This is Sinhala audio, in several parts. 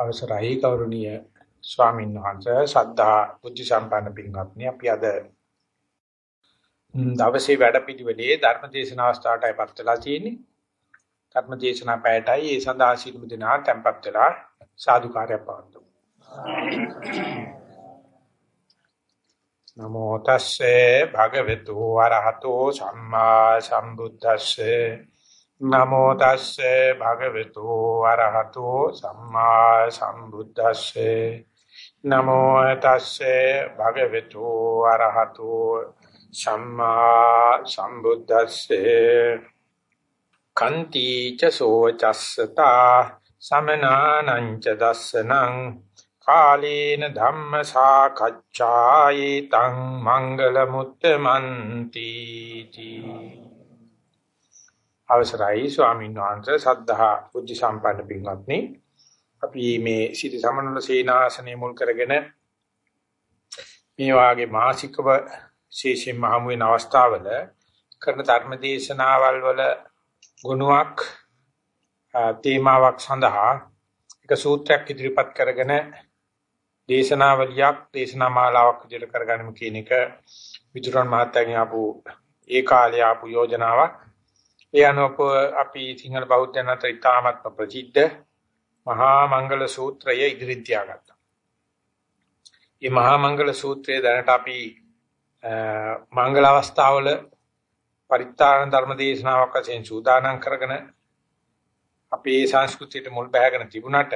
අවසරයි ගෞරවනීය ස්වාමීන් වහන්සේ. සද්ධා බුද්ධ සම්පන්න පින්වත්නි අපි අද දවසේ වැඩපිළිවෙලේ ධර්ම දේශන අවස්ථාවටයිපත් වෙලා තියෙන්නේ. ධර්ම දේශනා පැයටයි. ඒ සඳහා සිළුමු දෙනා tempත් වෙලා සාදුකාරය පවතුමු නමෝ තස්සේ භගවතු වරහතෝ සම්මා සම්බුද්දස්සේ නමෝ තස්සේ භගවතු අරහතෝ සම්මා සම්බුද්දස්සේ. නමෝ තස්සේ භගවතු අරහතෝ සම්මා සම්බුද්දස්සේ. කන්ති ච සෝචස්සතා සමනානං ච දස්සනං කාලේන ධම්ම සාකච්ඡායේ තං මංගල මුත්තමන්ති තී අවසරයි ස්වාමීන් වහන්සේ සද්ධා බුද්ධ සම්පන්න පින්වත්නි. අපි මේ සිටි සමනල සේනාසනය මුල් කරගෙන මේ වාගේ මාසිකව ශේෂයෙන් මහමු වෙන අවස්ථාවල කරන ධර්ම දේශනාවල් වල ගුණයක් තේමාවක් සඳහා එක සූත්‍රයක් ඉදිරිපත් කරගෙන දේශනාවලියක් දේශනා මාලාවක් විදිහට කරගන්නම කියන එක විදුරන් මහත්තයාගෙන් ආපු ඒ කාලේ ආපු යෝජනාවක්. ඒ අනුව අපි සිංහල බෞද්ධයන් අතර ඉතාමත්ම ප්‍රසිද්ධ මහා මංගල සූත්‍රය ඉදිරියට තියාගත්තා. මේ මහා මංගල සූත්‍රය දැනට අපි මංගල අවස්ථාවල පරිත්‍යාන ධර්ම දේශනාවක් වශයෙන් සූදානම් කරගෙන අපේ සංස්කෘතියට මුල් බැහැගෙන තිබුණාට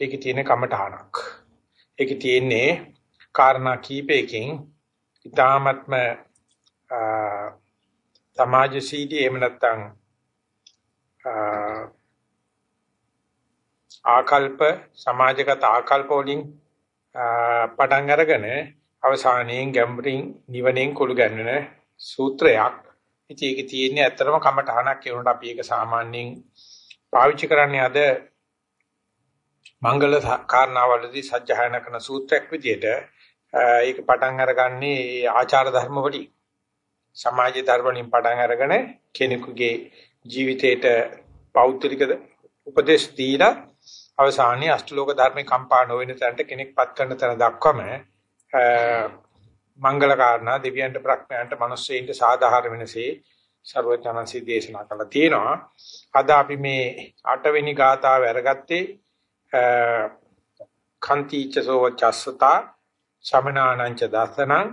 ඒකේ තියෙන කමඨහනක්. ඒකේ තියෙන්නේ කාරණා කීපයකින් ඉතාමත්ම සමාජශීලී එහෙම නැත්නම් ආකල්ප සමාජගත ආකල්ප වලින් පටන් අරගෙන අවසානයේ ගැඹුරින් නිවනෙන් කුළු ගැන්වෙන සූත්‍රයක්. ඉතින් ඒකේ තියෙන්නේ ඇත්තටම කමඨහනක් කියනකොට අපි ඒක සාමාන්‍යයෙන් පාවිච්චි කරන්නේ අද මංගල කාරණාවලදී සත්‍යයන කරන සූත්‍රයක් විදිහට ඒක පටන් අරගන්නේ ආචාර ධර්ම වලින්. සමාජ ධර්මණින් පටන් අරගෙන කෙනෙකුගේ ජීවිතේට පෞද්ගලික උපදේශ දීලා අවසානයේ අෂ්ටලෝක ධර්මේ කම්පා නොවන තැනට කෙනෙක්පත් කරන තැන දක්වම මංගල කාරණා දෙවියන්ට ප්‍රඥාන්ට මිනිස්සෙයින්ට සාධාරණ වෙනසේ ਸਰවඥාන්සේ දේශනා කළා තියෙනවා. අද අපි මේ 8 වෙනි ගාථාව අරගත්තේ කන්තිචසෝ චස්සතා සමනානංච දසනං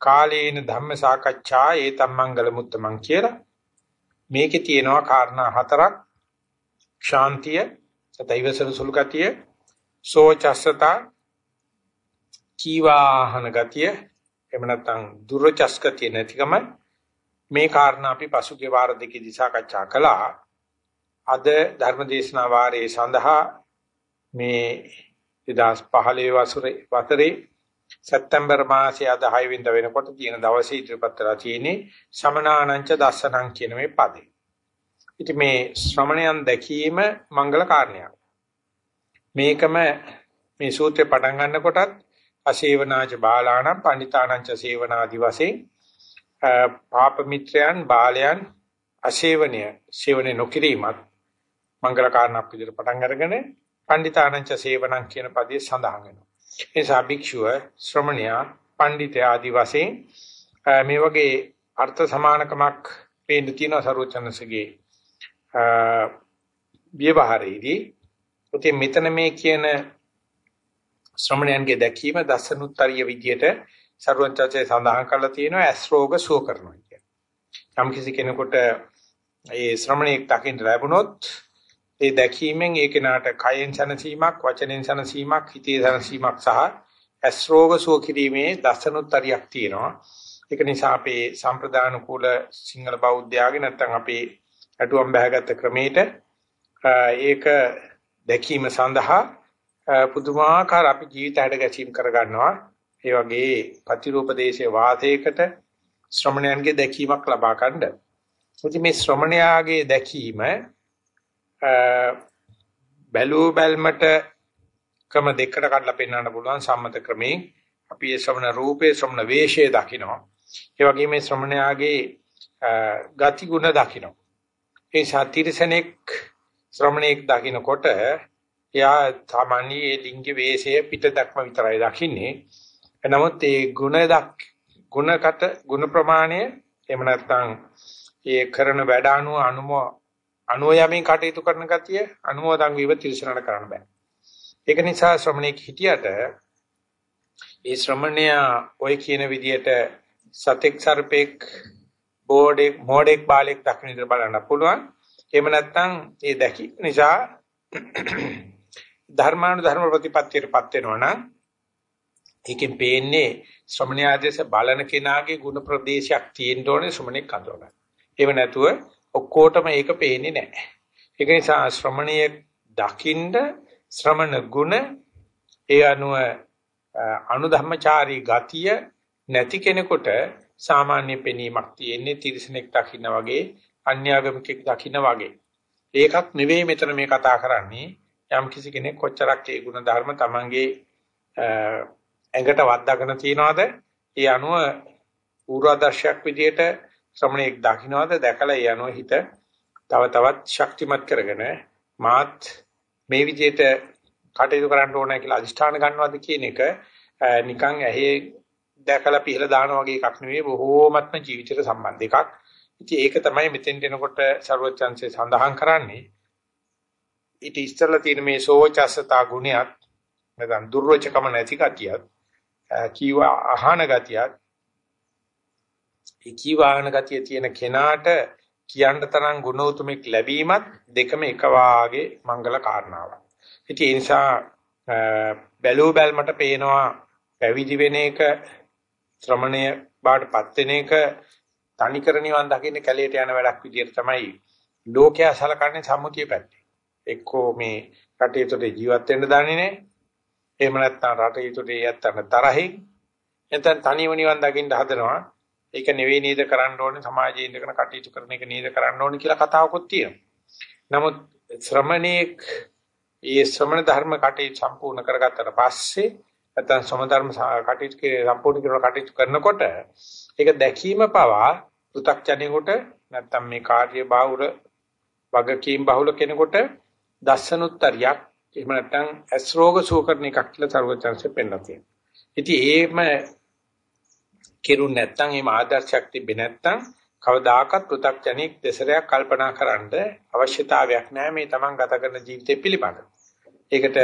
කාලේන ධම්ම සාකච්ඡා ඒතම් මංගල මුත්තමන් කියලා. මේකේ තියෙනවා කාරණා හතරක්. ශාන්තිය සතයිවසල සුළු ගතිය සෝචස්සතා කීවාහන ගතිය එහෙම නැත්නම් දුරචස් ගතිය නැතිකම. මේ කාරණා අපි පසුගිය වාර දෙකේදී සාකච්ඡා කළා. අද ධර්මදේශනා වාරයේ සඳහා මේ 2015 වසරේ වතරේ සැප්තැම්බර් මාසයේ අද 6 වෙනිදා වෙනකොට තියෙන දවසේ ඉදිරිපත් කරලා තියෙන්නේ සමනානංච දස්සනං කියන මේ පදේ. ඉතින් මේ ශ්‍රමණයන් දැකීම මංගල කාරණයක්. මේකම මේ සූත්‍රේ පටන් ගන්නකොටත් අසේවනාච බාලාණං පණිතානංච සේවනාදි වශයෙන් පාප මිත්‍රයන් බාලයන් අසේවනය සේවනය නොකිරීමත් මංගල කාරණාවක් විදිහට පටන් අරගෙන පණ්ඩිතානංච සේවනං කියන පදේ සඳහන් වෙනවා. එසා භික්ෂුව ශ්‍රමණයා පඬිතය ආදි වශයෙන් මේ වගේ අර්ථ සමානකමක් පේන්න තියෙන සරුවචනසගේ ව්‍යවහාරයේදී උතින් මෙතන මේ කියන ශ්‍රමණයන්ගේ දැකීම දසනුත්තරිය විදියට සරුවචනසේ සඳහන් කරලා තියෙනවා ඇස් රෝග සුව කරනවා කියන්නේ. යම් කිසි කෙනෙකුට ඒ ශ්‍රමණයෙක් දකින්න ලැබුණොත් ඒ දැකීමෙන් ඒ කෙනාට කයෙන් සනසීමක්, වචනෙන් සනසීමක්, හිතේ සනසීමක් සහ ඇස් රෝග සුව කිරීමේ දසනුත්තරියක් තියෙනවා. ඒක නිසා අපේ සම්ප්‍රදාන කුල සිංහල බෞද්ධයාගේ නැත්නම් අපේ අටුවම් බහගත් ක්‍රමයට ඒක දැකීම සඳහා පුදුමාකාර අපි ජීවිතයට ගැසීම් කරගන්නවා. ඒ වගේ ප්‍රතිරූපදේශයේ වාසයකට ශ්‍රමණයන්ගේ දැකීමක් ලබා ගන්න. ඉතින් මේ ශ්‍රමණයාගේ දැකීම බැලූ බැල්මට ක්‍රම දෙකකට කඩලා පෙන්වන්න පුළුවන් සම්මත ක්‍රමයෙන්. අපි ඒ ශ්‍රමණ රූපේ ශ්‍රමණ වේශයේ දකිනවා. ඒ වගේම මේ ශ්‍රමණයාගේ ගති ගුණ දකිනවා. ඒ සාතිරසනෙක් ශ්‍රමණෙක් දකිනකොට එයා තමන්ගේ ඒ ලිංග වේශයේ පිට දක්ම විතරයි දකින්නේ. නමුත් ඒ ගුණ දක් ගුණගත ගුණ ප්‍රමාණය එහෙම නැත්නම් ඒ කරන වැඩ අනුව අනුමෝ අනුව යමින් කටයුතු කරන ගතිය අනුමෝදන් වීම තිරසනට කරන්න බෑ. ඒක නිසා ශ්‍රමණේක හිටියට ඒ ශ්‍රමණයා ඔය කියන විදිහට සතෙක් සර්පෙක් බෝඩෙක් මෝඩෙක් බාලෙක් දක්න විදිහට බලන්න පුළුවන්. එහෙම නැත්නම් ඒ දැකි නිසා ධර්මානු ධර්ම ප්‍රතිපත්තියටපත් වෙනවා නම් ඒකෙන් පේන්නේ ශ්‍රමණයාදේශ බලන කෙනාගේ ಗುಣ ප්‍රදේශයක් තියෙන්න ඕනේ ශ්‍රමණෙක් අඳුරගන්න. එහෙම නැතුව ඔක්කොටම ඒක පේන්නේ නැහැ. ඒක නිසා ශ්‍රමණීය දකින්න ශ්‍රමණ ගුණ ඒ අනුව අනුධම්මචාරී ගතිය නැති කෙනෙකුට සාමාන්‍ය පෙනීමක් තියෙන්නේ තිරිසනෙක් දකින්න වගේ අන්‍යාගමිකෙක් දකින්න වගේ. ඒකක් නෙවෙයි මෙතන මේ කතා කරන්නේ. යම් කිසි කෙනෙක් කොච්චරක් ඒ ගුණ ධර්ම තමන්ගේ ඇඟට වද්දාගෙන තියනවාද? ඒ අනුව ඌර්වාදර්ශයක් විදියට ශ්‍රමණෙක් දකින්නවාද දැකලා ඒ අනුව හිත තව තවත් ශක්තිමත් කරගෙන මාත් මේ විදිහට කටයුතු කරන්න ඕනේ කියලා අදිෂ්ඨාන ගන්නවද කියන එක නිකන් ඇහි දැකලා පිහලා දානවා වගේ එකක් නෙවෙයි බොහෝමත්ම ජීවිතයට සම්බන්ධ එකක්. ඉතින් ඒක තමයි මෙතෙන්ට එනකොට ਸਰවචන්සේ සඳහන් කරන්නේ. ඊට ඉස්සෙල්ලා තියෙන මේ සෝචසතා ගුණයක් නැත්නම් දුර්වචකම නැති ගතියක් කීව අහන ගතියක් ඒ කීව අහන ගතිය තියෙන කෙනාට කියන්න තරම් ගුණ උතුමෙක් ලැබීමත් දෙකම එක වාගේ මංගල කාරණාවක්. ඉතින් ඒ නිසා බැලූ බැල්මට පේනවා පැවිදි වෙන එක ශ්‍රමණය බාටපත් වෙන එක තනිකර නිවන් දකින්න කැලේට යන වැඩක් විදියට තමයි ලෝකයා සලකන්නේ සම්මුතිය පැත්තේ. එක්කෝ මේ කටයුතුට ජීවත් වෙන්න දන්නේ නැහැ. එහෙම නැත්නම් රටයුතුට යත්තන තරහින් එතන තනියම නිවන් දකින්න හදනවා. ඒක නෙවෙයි නේද කරන්න ඕනේ සමාජයේ ඉඳගෙන කටයුතු කරන එක නේද කරන්න ඕනේ කියලා කතාවකුත් තියෙනවා. නමුත් ශ්‍රමණේක් ඒ ශ්‍රමණ ධර්ම කටයුතු සම්පූර්ණ කරගත්තට පස්සේ නැත්නම් සම ධර්ම කටයුතු සම්පූර්ණ කරන කටයුතු කරනකොට ඒක දැකීම පවා පෘ탁ජනෙකුට නැත්නම් මේ කාර්ය බාහුර වගකීම් බහුල කෙනෙකුට දස්සනුත්තරියක් එහෙම නැත්නම් ඇස් රෝග සුව කරන එකක් කියලා සර්වචන්සේ පෙන්නලා තියෙනවා. ඉතින් ඒම කෙරුණ නැත්නම් එහෙම ආදර්ශයක් තිබෙන්නේ නැත්නම් කවදාකවත් පෘථග්ජනෙක් දෙසරයක් කල්පනා කරන්න අවශ්‍යතාවයක් නැහැ මේ Taman ගත කරන ජීවිතය පිළිබඳ. ඒකට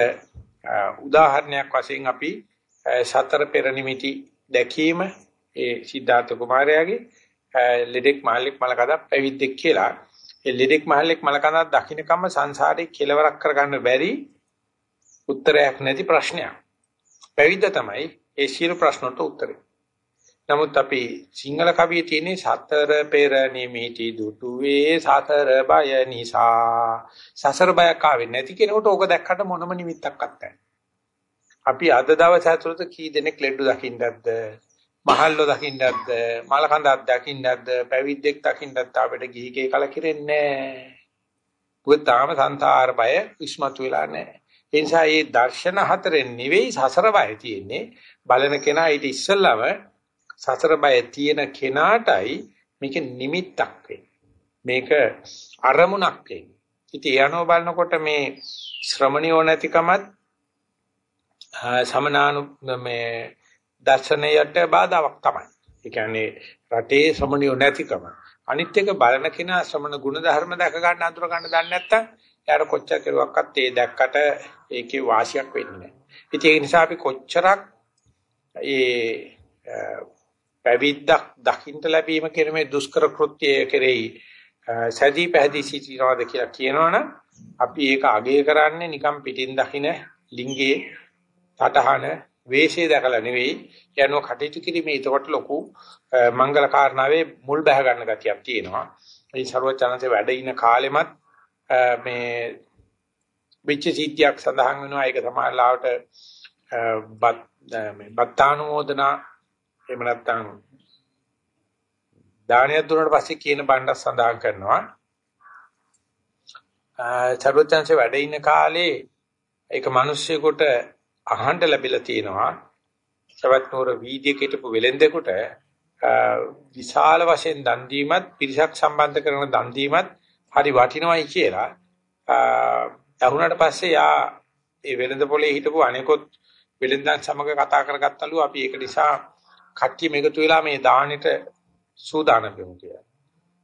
උදාහරණයක් වශයෙන් අපි සතර පෙර නිමිති දැකීම ඒ සිද්ධාර්ථ කුමාරයාගේ ලෙඩෙක් මහල්ලෙක් මලකඩක් පැවිද්දෙක් කියලා ඒ ලෙඩෙක් මහල්ලෙක් මලකඩක් දකින්නකම සංසාරේ කෙලවරක් කරගන්න බැරි උත්තරයක් නැති ප්‍රශ්නයක්. පැවිද්ද තමයි ඒ සියලු ප්‍රශ්නට උත්තරේ. නමුත් අපි සිංහල කවියේ තියෙන සතර පෙර නිමිති දුටුවේ සතර බය නිසා සසර බයක් ආවේ නැති කෙනෙකුට ඕක දැක්කට මොනම නිමිත්තක්වත් නැහැ. අපි අද දවස් ඇතුළත කී දෙනෙක් ලෙඩ දකින්නද මහල්ලෝ දකින්නද මලකඳක් දකින්නද පැවිද්දෙක් දකින්නද අපිට ගිහිගේ කලකිරෙන්නේ නැහැ. පුත් තාම සංසාර බය ඉස්මතු වෙලා නැහැ. ඒ නිසා මේ දර්ශන හතරෙන් නෙවෙයි සසර බය තියෙන්නේ බලන කෙනා ඊට ඉස්සෙල්ලම සසර බය තියෙන කෙනාටයි මේක නිමිත්තක් මේක අරමුණක් වෙන්නේ. ඉතින් යනෝ බලනකොට මේ ශ්‍රමණියෝ නැතිකමත් සමනානු මේ දර්ශනයට බාධාවක් තමයි. ඒ කියන්නේ රටේ ශ්‍රමණියෝ නැතිකම. අනිත් එක බලන කෙනා ශ්‍රමණ ගුණ ධර්ම දැක ගන්න අඳුර ගන්න දන්නේ නැත්තම් එයාට කොච්චර කෙරුවක්වත් ඒ දැක්කට ඒකේ වාසියක් වෙන්නේ නැහැ. ඉතින් ඒ නිසා අපි කොච්චරක් ඒ පැවිද්දක් දකින්න ලැබීම කියන මේ දුෂ්කර කෘත්‍යය කෙරෙහි සැදී පැහැදී සිටිනවාද කියලා කියනවනම් අපි ඒක අගය කරන්නේ නිකම් පිටින් දකින්න ලිංගයේ තටහන වේශය දැකලා නෙවෙයි යනෝ කටයුතු කිරීමේ ඒකට ලොකු මංගල කාරණාවේ මුල් බැහැ ගන්න ගතියක් තියෙනවා. මේ ਸਰවචනන්සේ වැඩ ඉන කාලෙමත් මේ විච්ච සිද්ධියක් සඳහන් වෙනවා ඒක සමාජලාවට බත් මේ බත්තානුමෝදනා එහෙම නැත්නම් දානයක් දුන්නාට පස්සේ කියන බණ්ඩක් සඳහන් කරනවා. චරොත්‍යංශ වැඩ ඉන්න කාලේ ඒක මිනිස්සුෙකුට අහන්න ලැබිලා තියෙනවා. සවැත් නෝර වීදියේ හිටපු වෙලෙන්දෙකුට විශාල වශයෙන් දන් දීමත් පිරිසක් සම්බන්ධ කරන දන් දීමත් හරි වටිනවයි කියලා. අහුණාට පස්සේ යා ඒ වෙළඳ පොලේ හිටපු අනෙකොත් වෙළඳන් සමග කතා කරගත්තලු අපි ඒක නිසා කට්ටිය මේකතු වෙලා මේ දාහනෙට සූදානම් වෙමු කියලා.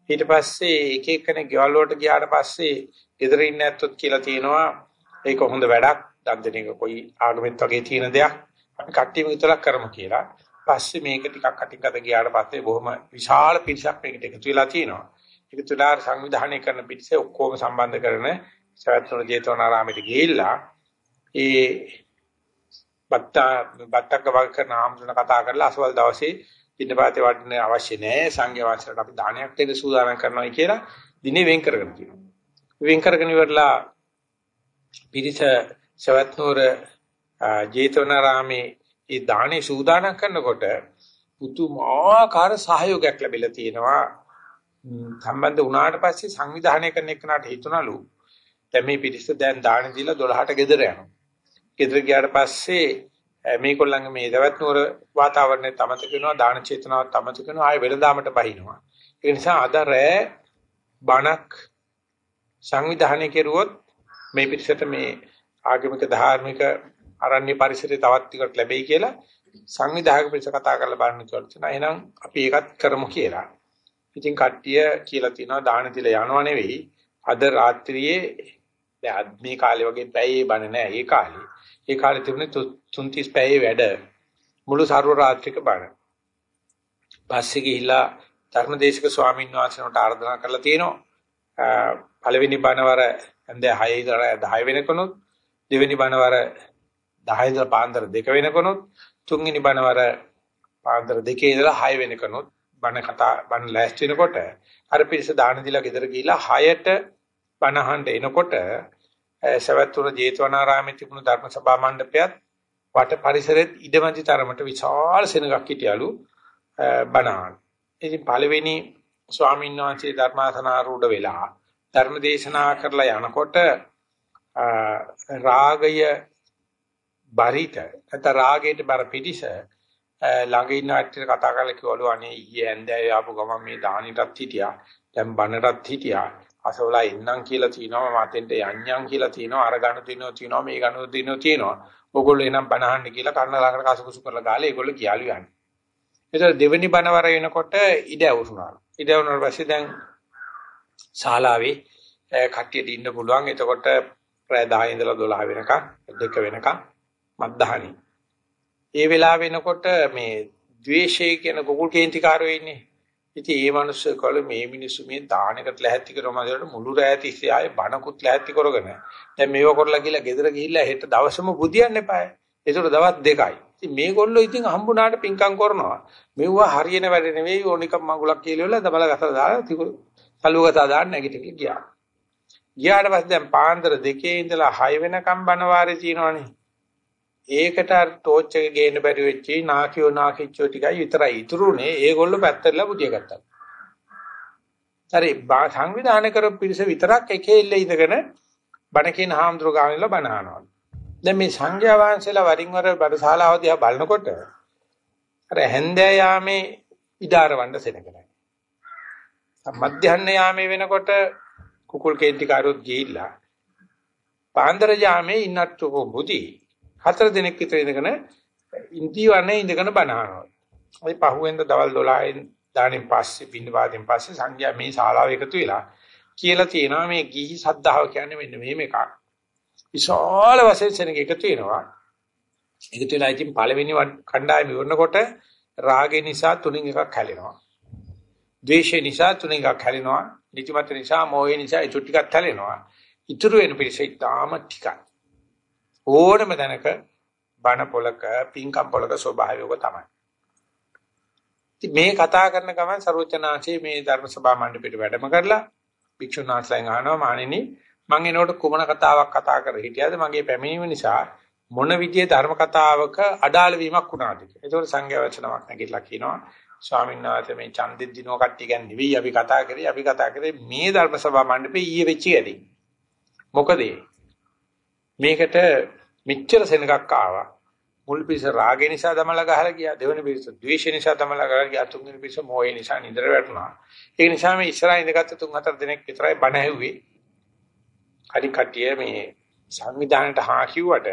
ඊට පස්සේ එක එකනේ ගෙවල් වලට ගියාට පස්සේ ගෙදර ඉන්න ඇත්තොත් කියලා තියෙනවා ඒක හොඳ වැඩක් දන් දෙන එක කොයි ආගමෙත් වගේ තියෙන දෙයක් අපි කට්ටියම විතරක් කරමු කියලා. පස්සේ මේක ටිකක් අටින්කට ගියාට පස්සේ බොහොම විශාල පිරිසක් මේකට එකතු වෙලා තියෙනවා. එකතු වෙලා සංවිධානය කරන පිරිස ඔක්කොම සම්බන්ධ කරන සවැත්නුවර ජේතවනාරාමයට ගිහිල්ලා ඒ බත්තා බත්තක වගේ කරන ආම්සුන කතා කරලා අසවල් දවසේ පින්නපාතේ වඩන්න අවශ්‍ය නැහැ සංඝයා වහන්සේලාට අපි දානයක් දෙන්න සූදානම් කරනවා කියලා දිනේ වෙන් කරගෙන තියෙනවා. වෙන් කරගෙන ඉවරලා පිරිස සවැත්නුවර ජේතවනාරාමේ ඒ දානේ සූදානම් කරනකොට පුදුමාකාර සහයෝගයක් ලැබිලා තියෙනවා සම්බන්ධ වුණාට පස්සේ සංවිධානය කරන එකනට හිතුණලු දැන් මේ පිටිස්ස දැන් දාන දීලා 12ට ගෙදර යනවා. ගෙදර ගියාට පස්සේ මේගොල්ලන්ගේ මේ දවස් නුවර වාතාවරණය තමතක වෙනවා දාන චේතනාව තමතක වෙනවා ආයෙ වෙළඳාමට බහිනවා. ඒ නිසා අද රෑ බණක් සංවිධානය කෙරුවොත් මේ පිටිසට මේ ආගමික ධාර්මික අරණ්‍ය පරිසරය තවත් ටිකක් ලැබෙයි කියලා සංවිධායක පිරිස කතා කරලා බලන්න කියලා තියෙනවා. එහෙනම් අපි ඒකත් කරමු කියලා. ඉතින් කට්ටිය කියලා තියෙනවා දාන දීලා යනවා නෙවෙයි. අද රාත්‍රියේ දැන් මේ කාලේ වගේ පැයේ බණ නැහැ. ඒ කාලේ. ඒ කාලේ තිබුණේ 330 පැයේ වැඩ. මුළු සර්ව රාත්‍රික බණ. පස්සේ ගිහිලා ධර්මදේශක ස්වාමීන් වහන්සේනට ආරාධනා කරලා තියෙනවා. පළවෙනි බණවර ඇන්ද 6 ඉඳලා 10 වෙනකනොත් දෙවෙනි බණවර 10 ඉඳලා පාන්දර 2 වෙනකනොත් තුන්වෙනි බණවර පාන්දර 2 ඉඳලා 6 වෙනකනොත් බණ කතා බණ ලෑස්ති වෙනකොට අර පිරිස දාන දීලා ගෙදර ගිහිලා 6ට බණ අහන්න එනකොට සවැත්තුර ජේතවනාරාමයේ තිබුණු ධර්ම සභා මණ්ඩපයත් වට පරිසරෙත් ඉඩමැති තරමට විශාල සෙනගක් හිටියලු බණහන්. ඉතින් පළවෙනි ස්වාමීන් වහන්සේ ධර්මාසනාරූඪ වෙලා ධර්ම දේශනා කරලා යනකොට රාගය බරිත නැත්නම් රාගයට බර පිටිස ළඟ ඉන්න ඇත්තට කතා කරලා කිව්වලු අනේ ඊයේ ඇන්දෑවේ ආපු ගමන් මේ දානිටත් හිටියා දැන් බණටත් හිටියා අසවලා ඉන්නම් කියලා තිනවා මතෙන්ට යන්නම් කියලා තිනවා අර ගන්න තිනවා තිනවා මේ ගන්න තිනවා තිනවා ඕගොල්ලෝ එනම් බණහන්න කියලා කන්න ළඟට කසුකුසු කරලා ගාලා ඒගොල්ලෝ කියාලු යන්නේ ඒතර දෙවෙනි බණවර වෙනකොට ඉඩ අවුරුනා ඉඩ වුණාට පස්සේ දැන් ශාලාවේ කට්ටියට ඉන්න පුළුවන් එතකොට ප්‍රය 10 ඉඳලා 12 වෙනකම් දෙක වෙනකම් මත්දහණි. ඒ වෙලාව වෙනකොට මේ ද්වේෂය කියන කුකුල් කේන්තිකාරයෝ ඉන්නේ. ඉතින් ඒ මිනිස්සු කල මේ මිනිස්සු මේ දානකට ලැහැත්ති කරනවාදලට මුළු රැය තිස්සේ ආයේ බණකුත් ලැහැත්ති කරගෙන දැන් මේව කරලා ගිහලා ගෙදර ගිහිල්ලා හෙට දවසම බුදියන්න එපායි. ඒකට දවස් දෙකයි. ඉතින් මේගොල්ලෝ ඉතින් හම්බුනාට පිංකම් කරනවා. මෙවුවා හරියන වැඩ නෙවෙයි ඕනිකම් මඟුලක් කියලා දබල ගසලා දාලා සලුවගතා දාන්න නැගිටලා ගියා. ගියාට පස්සේ දැන් පාන්දර දෙකේ ඉඳලා 6 වෙනකම් බණ වාරේ තියෙනවනේ. ඒකට අර ටෝච් එක ගේන්න බැරි වෙච්චි නාකියෝ නාකිච්චෝ ටිකයි විතරයි ඉතුරුනේ ඒගොල්ලෝ පැත්තටලා බුදිය ගත්තා. හරි සංවිධානය කරපු පිරිස විතරක් එකේ ඉල්ල ඉඳගෙන බණ කියන හාමුදුරු ගානilla බණ අහනවා. දැන් මේ සංඝයා වහන්සේලා වරින් වර බඩශාලාව දිහා බලනකොට අර හැන්දෑ යාමේ ඉඩාරවන්න සෙනගලයි. මධ්‍යහ්න යාමේ වෙනකොට කුකුල් කේන්ති කාරොත් ගිහිල්ලා පාන්දර යාමේ ඉන්නත් බුදි හතර දිනක් විතර ඉඳගෙන ඉන්දියානේ ඉඳගෙන බනහනවා. අපි පහුවෙන්ද දවල් 12න් දාණයෙන් පස්සේ බින්දවාදයෙන් පස්සේ සංඝයා මේ ශාලාව එකතු වෙලා කියලා තියෙනවා මේ ගිහි සද්ධාව කියන්නේ මෙන්න මෙහෙම එකක්. විශාල වශයෙන් සෙනග එකතු වෙනවා. එකතු වෙලා ඉතින් පළවෙනි කණ්ඩායම ඉවරනකොට රාගය නිසා තුنين එකක් හැලෙනවා. ද්වේෂය නිසා තුنين එකක් හැලෙනවා. නිතිමත නිසා මොහේ නිසා ඒ ටිකක් හැලෙනවා. ඉතුරු වෙන පිළිසෙයි තාම ටිකක්. ඕනම දැනක බණ පොලක පින්කම් පොලක ස්වභාවයක තමයි. ඉතින් මේ කතා කරන ගමන් සරුවචනාංශයේ මේ ධර්ම සභා මණ්ඩපෙට වැඩම කරලා භික්ෂුන් වහන්සේලාගෙන් අහනවා මාණෙනි මම එනකොට කුමන කතාවක් කතා කර හිටියද මගේ පැමිණීම නිසා මොන විදිහේ ධර්ම කතාවක අඩාල වීමක් වුණාද කියලා. ඒතකොට සංඝයා වචනමක් නැගිටලා කියනවා ස්වාමීන් වහන්සේ මේ ඡන්දෙන් දිනව කට්ටිය ගැන නෙවෙයි අපි කතා කරේ අපි කතා කරේ මේ ධර්ම සභා මණ්ඩපේ ඊයේ වෙච්ච යදී. මොකද මේකට මෙච්චර සෙනගක් ආවා. මුල් පිස රාගය නිසා දමලා ගහලා ගියා. දෙවෙනි පිස ද්වේෂය නිසා දමලා ගහලා ගියා. තුන්වෙනි පිස මොහේ නිසා නිදර වැටුණා. ඒ නිසා මේ ඉස්සරහින් ඉඳගත්තු තුන් හතර දිනක් විතරයි බණ ඇහුවේ. හරි කට්ටිය මේ සංවිධානයට හා කිව්වට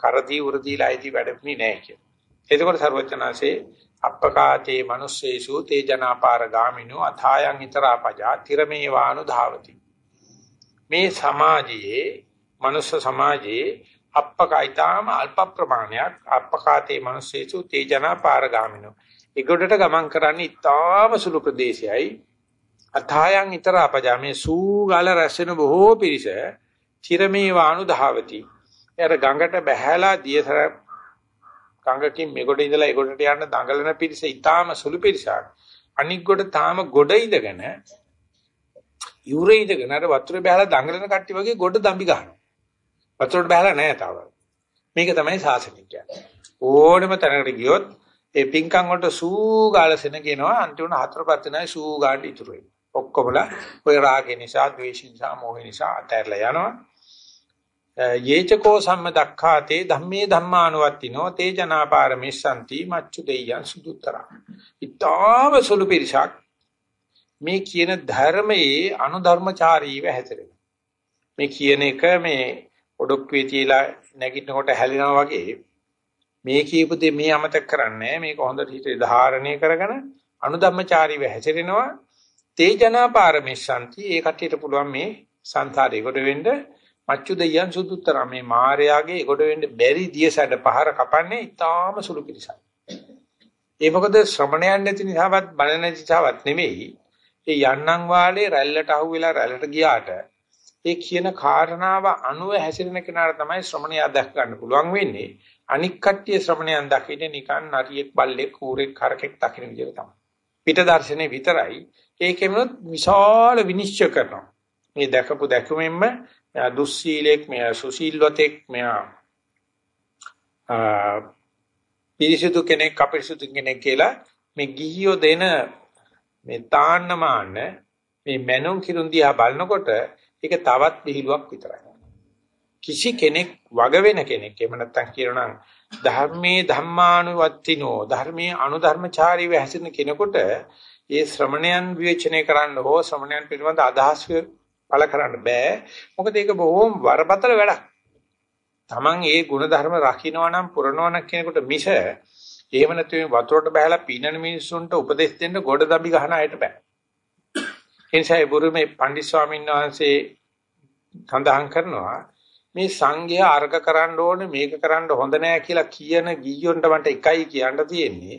කරදී උරදීලා ඇති වැඩුනේ නැහැ කියලා. එතකොට සර්වචනාසේ අප්පකාතේ manussේසු තේ ජනාපාර ගාමිනෝ අථායන් ිතරාපජා තිරමේවානු ධාවති. මේ සමාජයේ මනුස්ස සමාජයේ අප්පකයිතාම අල්ප ප්‍රමාණයක් අප්පකාතේ manussේසු තේ ජනාපාර ගාමිනෝ. ඒගොඩට ගමන් කරන්නේ ඊටාම සුළු ප්‍රදේශයයි අථායන් ිතරාපජා මේ සූගල රැසෙන බොහෝ පිරිස තිරමේවානු ධාවති. එයාර ගඟට බැහැලා දියසර ගඟකින් මෙගොඩ ඉඳලා ඒගොඩට යන්න දඟලන පිරිස ඊටාම සුළු පිරිසක්. අනික් ගොඩ තාම ගොඩ ඉඳගෙන යුරේ ඉඳගෙන අර වතුරේ බහලා දඟලන කට්ටිය වගේ ගොඩ දම්බි ගන්නවා. වතුරට බහලා නැහැ තාම. මේක තමයි සාසනික කියන්නේ. ඕනෙම තැනකට ගියොත් ඒ පිංකම් වලට සූ ගාලසෙන කියනවා අන්තිමට හතර පහ දෙනයි සූ ගාන්න ඉතුරු වෙන්නේ. ඔක්කොමලා ඔය රාගය නිසා, ද්වේෂ නිසා, මෝහ නිසා අතහැරලා යනවා. යේචකෝ සම්මදක්ඛාතේ ධම්මේ ධම්මානුවත්තිනෝ තේ ජනාපාරමිස්සanti මච්චු දෙයයන් සුදුතර. ඊටාව සුළු පිරිසක් මේ කියන ධර්මයේ අනුධර්මචාරීව හැසිරෙන. මේ කියන එක මේ ඔඩොක්කුවේ තියලා නැගිටිනකොට හැලෙනවා වගේ මේ කියපු දේ මේ අමතක කරන්නේ මේක හොඳට හිතේ ධාරණය කරගෙන අනුධම්මචාරීව හැසිරෙනවා තේ ජනාපාරමිස්සanti ඒ කටියට පුළුවන් මේ සංසාරේ කොට වෙන්න මච්චු දෙයයන් සුදුත්තර මේ මායාවේ කොට වෙන්න බැරි දියසඩ පහර කපන්නේ ඊටාම සුළු පිළිසක්. ඒ මොකද ශ්‍රමණයන් නැති නිසාවත් බල නැති නිසාවත් නෙමෙයි. ඒ යන්නම් වාලේ රැල්ලට අහුවෙලා රැල්ලට ගියාට ඒ කියන කාරණාව අනුව හැසිරෙන කෙනාට තමයි ශ්‍රමණය දැක් ගන්න පුළුවන් වෙන්නේ. අනික් කට්ටිය ශ්‍රමණයන් දකින්නේ නිකන් නරියෙක් බල්ලෙක් කූරෙක් කරකෙක් දකින්න විදිහට තමයි. පිට දර්ශනේ විතරයි ඒකෙමනොත් විශාල විනිශ්චය කරනවා. මේ දැකපු දැකුමෙන්ම මෙයා දුස්සීලෙක් මෙයා සුසීල්වතෙක් මෙයා පිරිසුදු කෙනෙක් අපිරිසුදු කෙනෙක් කියලා මේ ගිහියෝ දෙන මේ තාන්නමාන මේ මනෝන් කිරුන් දිහා බලනකොට ඒක තවත් විහිළුවක් විතරයි. කිසි කෙනෙක් වග වෙන කෙනෙක් එහෙම නැත්තම් කියනනම් ධර්මයේ ධම්මානුවත්තිනෝ ධර්මයේ අනුධර්මචාරීව හැසිරෙන කෙනෙකුට ඒ ශ්‍රමණයන් විවේචනය කරන්න හෝ ශ්‍රමණයන් පිළිබඳ අදහස් පළ කරන්න බෑ. මොකද ඒක බොහොම වරපතල වැඩක්. Taman ඒ ಗುಣධර්ම රකින්නවා නම් පුරනවා නම් කෙනෙකුට මිස එහෙම නැත්නම් වතුරට බහලා පීනන මිනිස්සුන්ට උපදෙස් දෙන්න ගොඩ දම්බි ගහන අයට බෑ. එනිසා ඒ බුරුමේ පණ්ඩිත් ස්වාමීන් වහන්සේ සඳහන් කරනවා මේ සංඝය අර්ග කරන්න ඕනේ මේක කරන්න හොඳ නෑ කියලා කියන ගියොන්ට මට එකයි කියන්න තියෙන්නේ.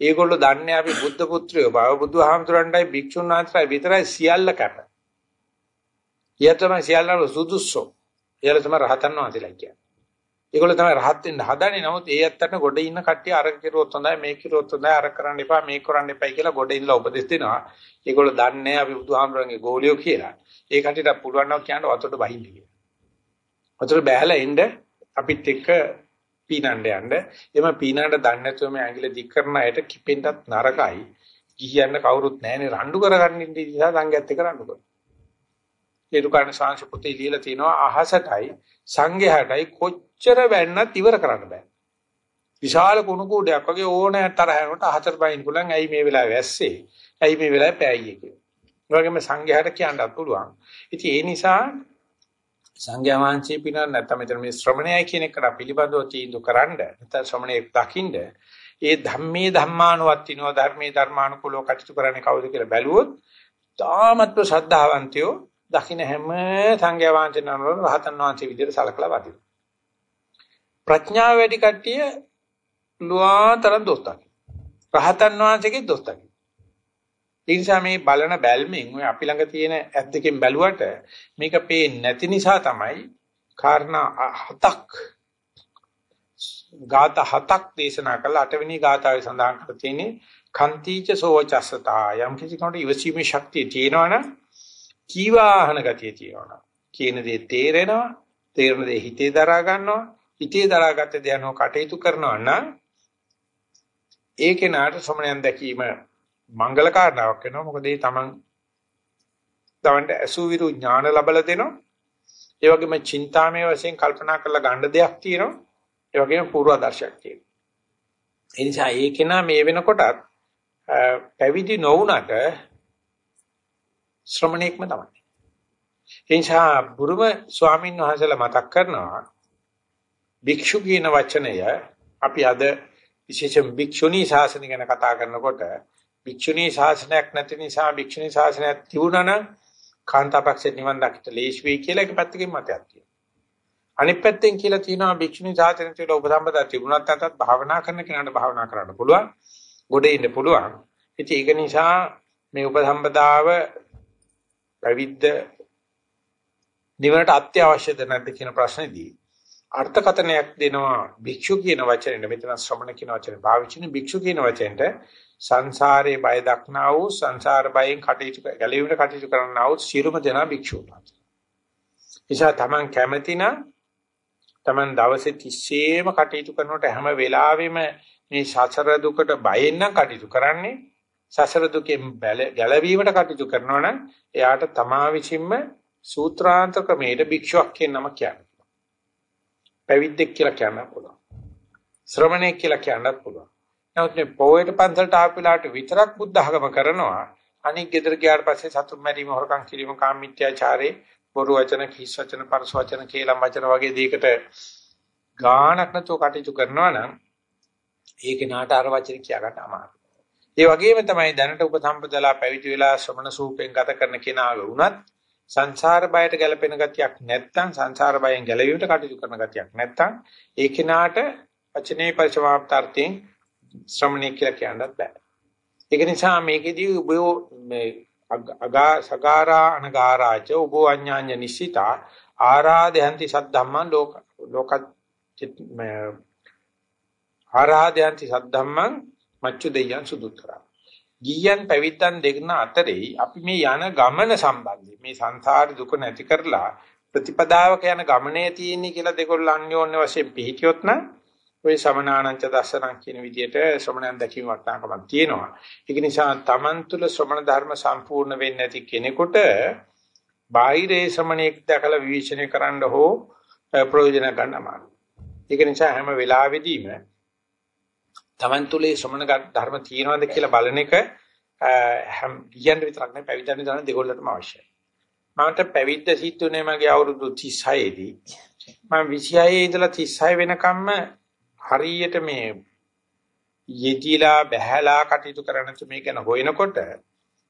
ඒගොල්ලෝ දන්නේ අපි බුද්ධ පුත්‍රයෝ බව බුදුහාමුදුරන්ටයි භික්ෂුන් වහන්සේලා විතරයි සියල්ල කැප. ඊය තමයි සියල්ලම සුදුස්සෝ. ඊයල තමයි රහතන් වහන්සේලා කියන්නේ. ඒගොල්ලෝ තමයි රහත් වෙන්න හදන්නේ. නමුත් ඒ ඇත්තට ගොඩ ඉන්න කට්ටිය අර කිරුවොත් හොඳයි මේක කිරුවොත් හොඳයි අර කරන්න එපා මේක කරන්න එපා කියලා ගොඩ ඉන්නලා උපදෙස් දෙනවා. ඒගොල්ලෝ දන්නේ අපි බුදුහාමරන්ගේ ගෝලියෝ කියලා. ඒ කට්ටියට පුළුවන් නම් කියන්න වතුරට බහින්න කියලා. වතුර බෑලා එන්න අපිත් එක්ක පීනන්න යන්න. එම පීනන්න දන්නේ නැතුව මේ ඇඟිලි දික් කරන අයට කිපෙන්නත් නරකයි. ගිහියන්න කවුරුත් නැහැනේ රණ්ඩු කරගන්න ඉන්න නිසා සංගයත් එක්ක රණ්ඩු කරනවා. ඒරුකාණ ශාංශ පොතේ ලියලා තිනවා අහසටයි සංඝයාටයි කොච්චර වැන්නත් ඉවර කරන්න බෑ. විශාල කුණු කූඩයක් වගේ ඕනෑ තරහනට හතර බයින් පුළුවන් ඇයි මේ වෙලාවේ වැස්සේ? ඇයි මේ වෙලාවේ පෑයියේ කියලා. ඒ වගේම සංඝයාට කියන්නත් පුළුවන්. ඉතින් ඒ නිසා සංඝයා වහන්සේ පිනන නැත්නම් මෙතන මේ ශ්‍රමණයයි කියන එකට පිළිබඳව තීන්දුව කරන්න නැත්නම් ශ්‍රමණයෙක් දකින්න ඒ ධම්මේ ධම්මානුවත්තිනෝ ධර්මේ ධර්මානුකූලව කටයුතු කරන්නේ කවුද කියලා බැලුවොත් තාමත්ව ශ්‍රද්ධාවන්තයෝ දකින්න හැම සංඝයා වහන්සේ නමවල රහතන් වහන්සේ විදිහට සලකලා වදිනවා. ප්‍රඥාව වැඩි කට්ටිය ලුවාතරන් දොස්තක්. රහතන් වහන්සේගේ දොස්තක්. ඒ නිසා මේ බලන බැල්මෙන් ඔය අපි ළඟ තියෙන ඇස් දෙකෙන් බැලුවට මේක පේන්නේ නැති නිසා තමයි කාරණා හතක් ගාත හතක් දේශනා කළා අටවෙනි ගාතාවේ සඳහන් කර තියෙන්නේ කන්තිච සෝචස්සතා යම් කිසි කෙනෙකුට ඉවසීමේ ශක්තිය තියෙනවනම් කීවාහන ගතිය තියෙනවා. කියන දේ තේරෙනවා, තේරෙන දේ හිතේ දරා ගන්නවා, හිතේ දරාගත්ත දේ අනුව කටයුතු කරනවා නම් ඒ කෙනාට සමණයන් දැකීම මංගල කාරණාවක් වෙනවා. මොකද ඒ තමන් තවන්ට අසුවිරු ඥාන ලැබලා දෙනවා. ඒ වගේම චින්තාමය වශයෙන් කල්පනා කරලා ගන්න දෙයක් තියෙනවා. ඒ වගේම පූර්වාදර්ශයක් තියෙනවා. ඒ නිසා ඒ කෙනා මේ වෙනකොටත් පැවිදි නොවුනට ශ්‍රමණේක්ම තමයි. එනිසා බුරුම ස්වාමීන් වහන්සේලා මතක් කරනවා භික්ෂු කියන වචනය අපි අද විශේෂයෙන් භික්ෂුණී ශාසනය ගැන කතා කරනකොට භික්ෂුණී ශාසනයක් නැති නිසා භික්ෂුණී ශාසනයක් තිබුණා නම් කාන්තාපක්ෂේ නිවන් දකිට ලේසි වෙයි කියලා එක පැත්තකින් මතයක් තියෙනවා. අනිත් පැත්තෙන් කියලා තියෙනවා භික්ෂුණී ශාසනය තුළ උපසම්පදා තිබුණත් නැතත් භාවනා කරන කෙනාට භාවනා කරන්න පුළුවන්. ගොඩේ ඉන්න පුළුවන්. ඉතින් ඒක නිසා මේ උපසම්පදාව පැවිද්ද නිවනට අත්‍යවශ්‍යද නැද්ද කියන ප්‍රශ්නේදී අර්ථකථනයක් දෙනවා භික්ෂු කියන වචනේ මෙතන ශ්‍රමණ කියන වචනේ පාවිච්චි භික්ෂු කියන වචෙන්ට සංසාරේ බය දක්නා වූ සංසාර බයෙන් කටයුතු ගැලවීමට කටයුතු කරන්නා වූ සියලුම දෙනා භික්ෂුන්. නිසා තමන් කැමැතිනම් තමන් දවසේ 30ෙම කටයුතු කරනකොට හැම වෙලාවෙම මේ සසර දුකට බයෙන් නම් කටයුතු කරන්නේ සසර දුකෙන් ගැලවීමට කටයුතු කරනවා නම් එයාට තමා විසින්ම සූත්‍රාන්ත ක්‍රමයේ භික්ෂුවක් කියන නම කියන්නේ. පැවිද්දෙක් කියලා කියන්න පුළුවන්. ශ්‍රමණෙක් කියලා කියන්නත් පුළුවන්. නමුත් මේ පොයට පන්සලට ආපු වෙලාවට විතරක් බුද්ධ ආගම කරනවා. අනික් ගෙදර ගියාට පස්සේ සතුන් මැරීම හොරකම් කිරීම කාමීත්‍යාචාරේ බොරු වචන කිස් වචන පරස වචන කේලම් වචන වගේ දෙයකට ගාණක් නැතුව කටයුතු කරනවා නම් ඒක නාට අර වචන කියා ගන්න අමාරුයි. ඒ වගේම තමයි දැනට උපසම්පදලා පැවිදි වෙලා ශ්‍රමණ සූපෙන් ගත කරන කෙනා වුණත් සංසාර බයට ගැලපෙන ගතියක් නැත්නම් සංසාර බයෙන් ගැලවීමට කටයුතු කරන ගතියක් නැත්නම් ඒ කෙනාට වචනේ පරිසමාප්තාර්ථයෙන් ශ්‍රමණේ කියලා කියන්නත් බෑ. ඒක නිසා මේකෙදී ඔබ මේ අගා සගාරා අනගාරාච ඔබ අඥාඤ්ඤ නිසිතා ආරාධයන්ති සද්ධම්මං ලෝක ලෝක ආරාධයන්ති සද්ධම්මං මච්චු දෙයයන් සුදුතරා. ගියන් පැවිද්දන් දෙන්න අතරේ අපි මේ යන ගමන සම්බන්ධයෙන් මේ සංසාර දුක නැති කරලා ප්‍රතිපදාවක යන ගමනේ තියෙන්නේ කියලා දෙකොල්ල අන්‍යෝන්‍ය වශයෙන් පිළිහිටියොත් නම් ওই සමනානංච දස්සනං කියන විදිහට ශ්‍රමණයන් දැකීම වටනකමක් තියෙනවා. ඒක නිසා Taman තුල ශ්‍රමණ ධර්ම සම්පූර්ණ වෙන්නේ නැති කෙනෙකුට බාහිරේ ශ්‍රමණෙක් දැකලා විවේචනය කරන්න හෝ ප්‍රයෝජන ගන්න අමාරුයි. ඒක නිසා හැම වෙලාවෙදීම Taman තුලේ ශ්‍රමණ ධර්ම තියෙනවද කියලා බලන එක හැම කියන්න විතරක් නෙවෙයි පැවිද්දන් විතරක් දෙකොල්ලටම අවශ්‍යයි. මමට පැවිද්ද සිද්ධුනේ මගේ අවුරුදු 36 දී. මම 26 ඉඳලා 36 වෙනකම්ම හරියට මේ යෙදිලා බහැලා කටයුතු කරන මේ ගැන හොයනකොට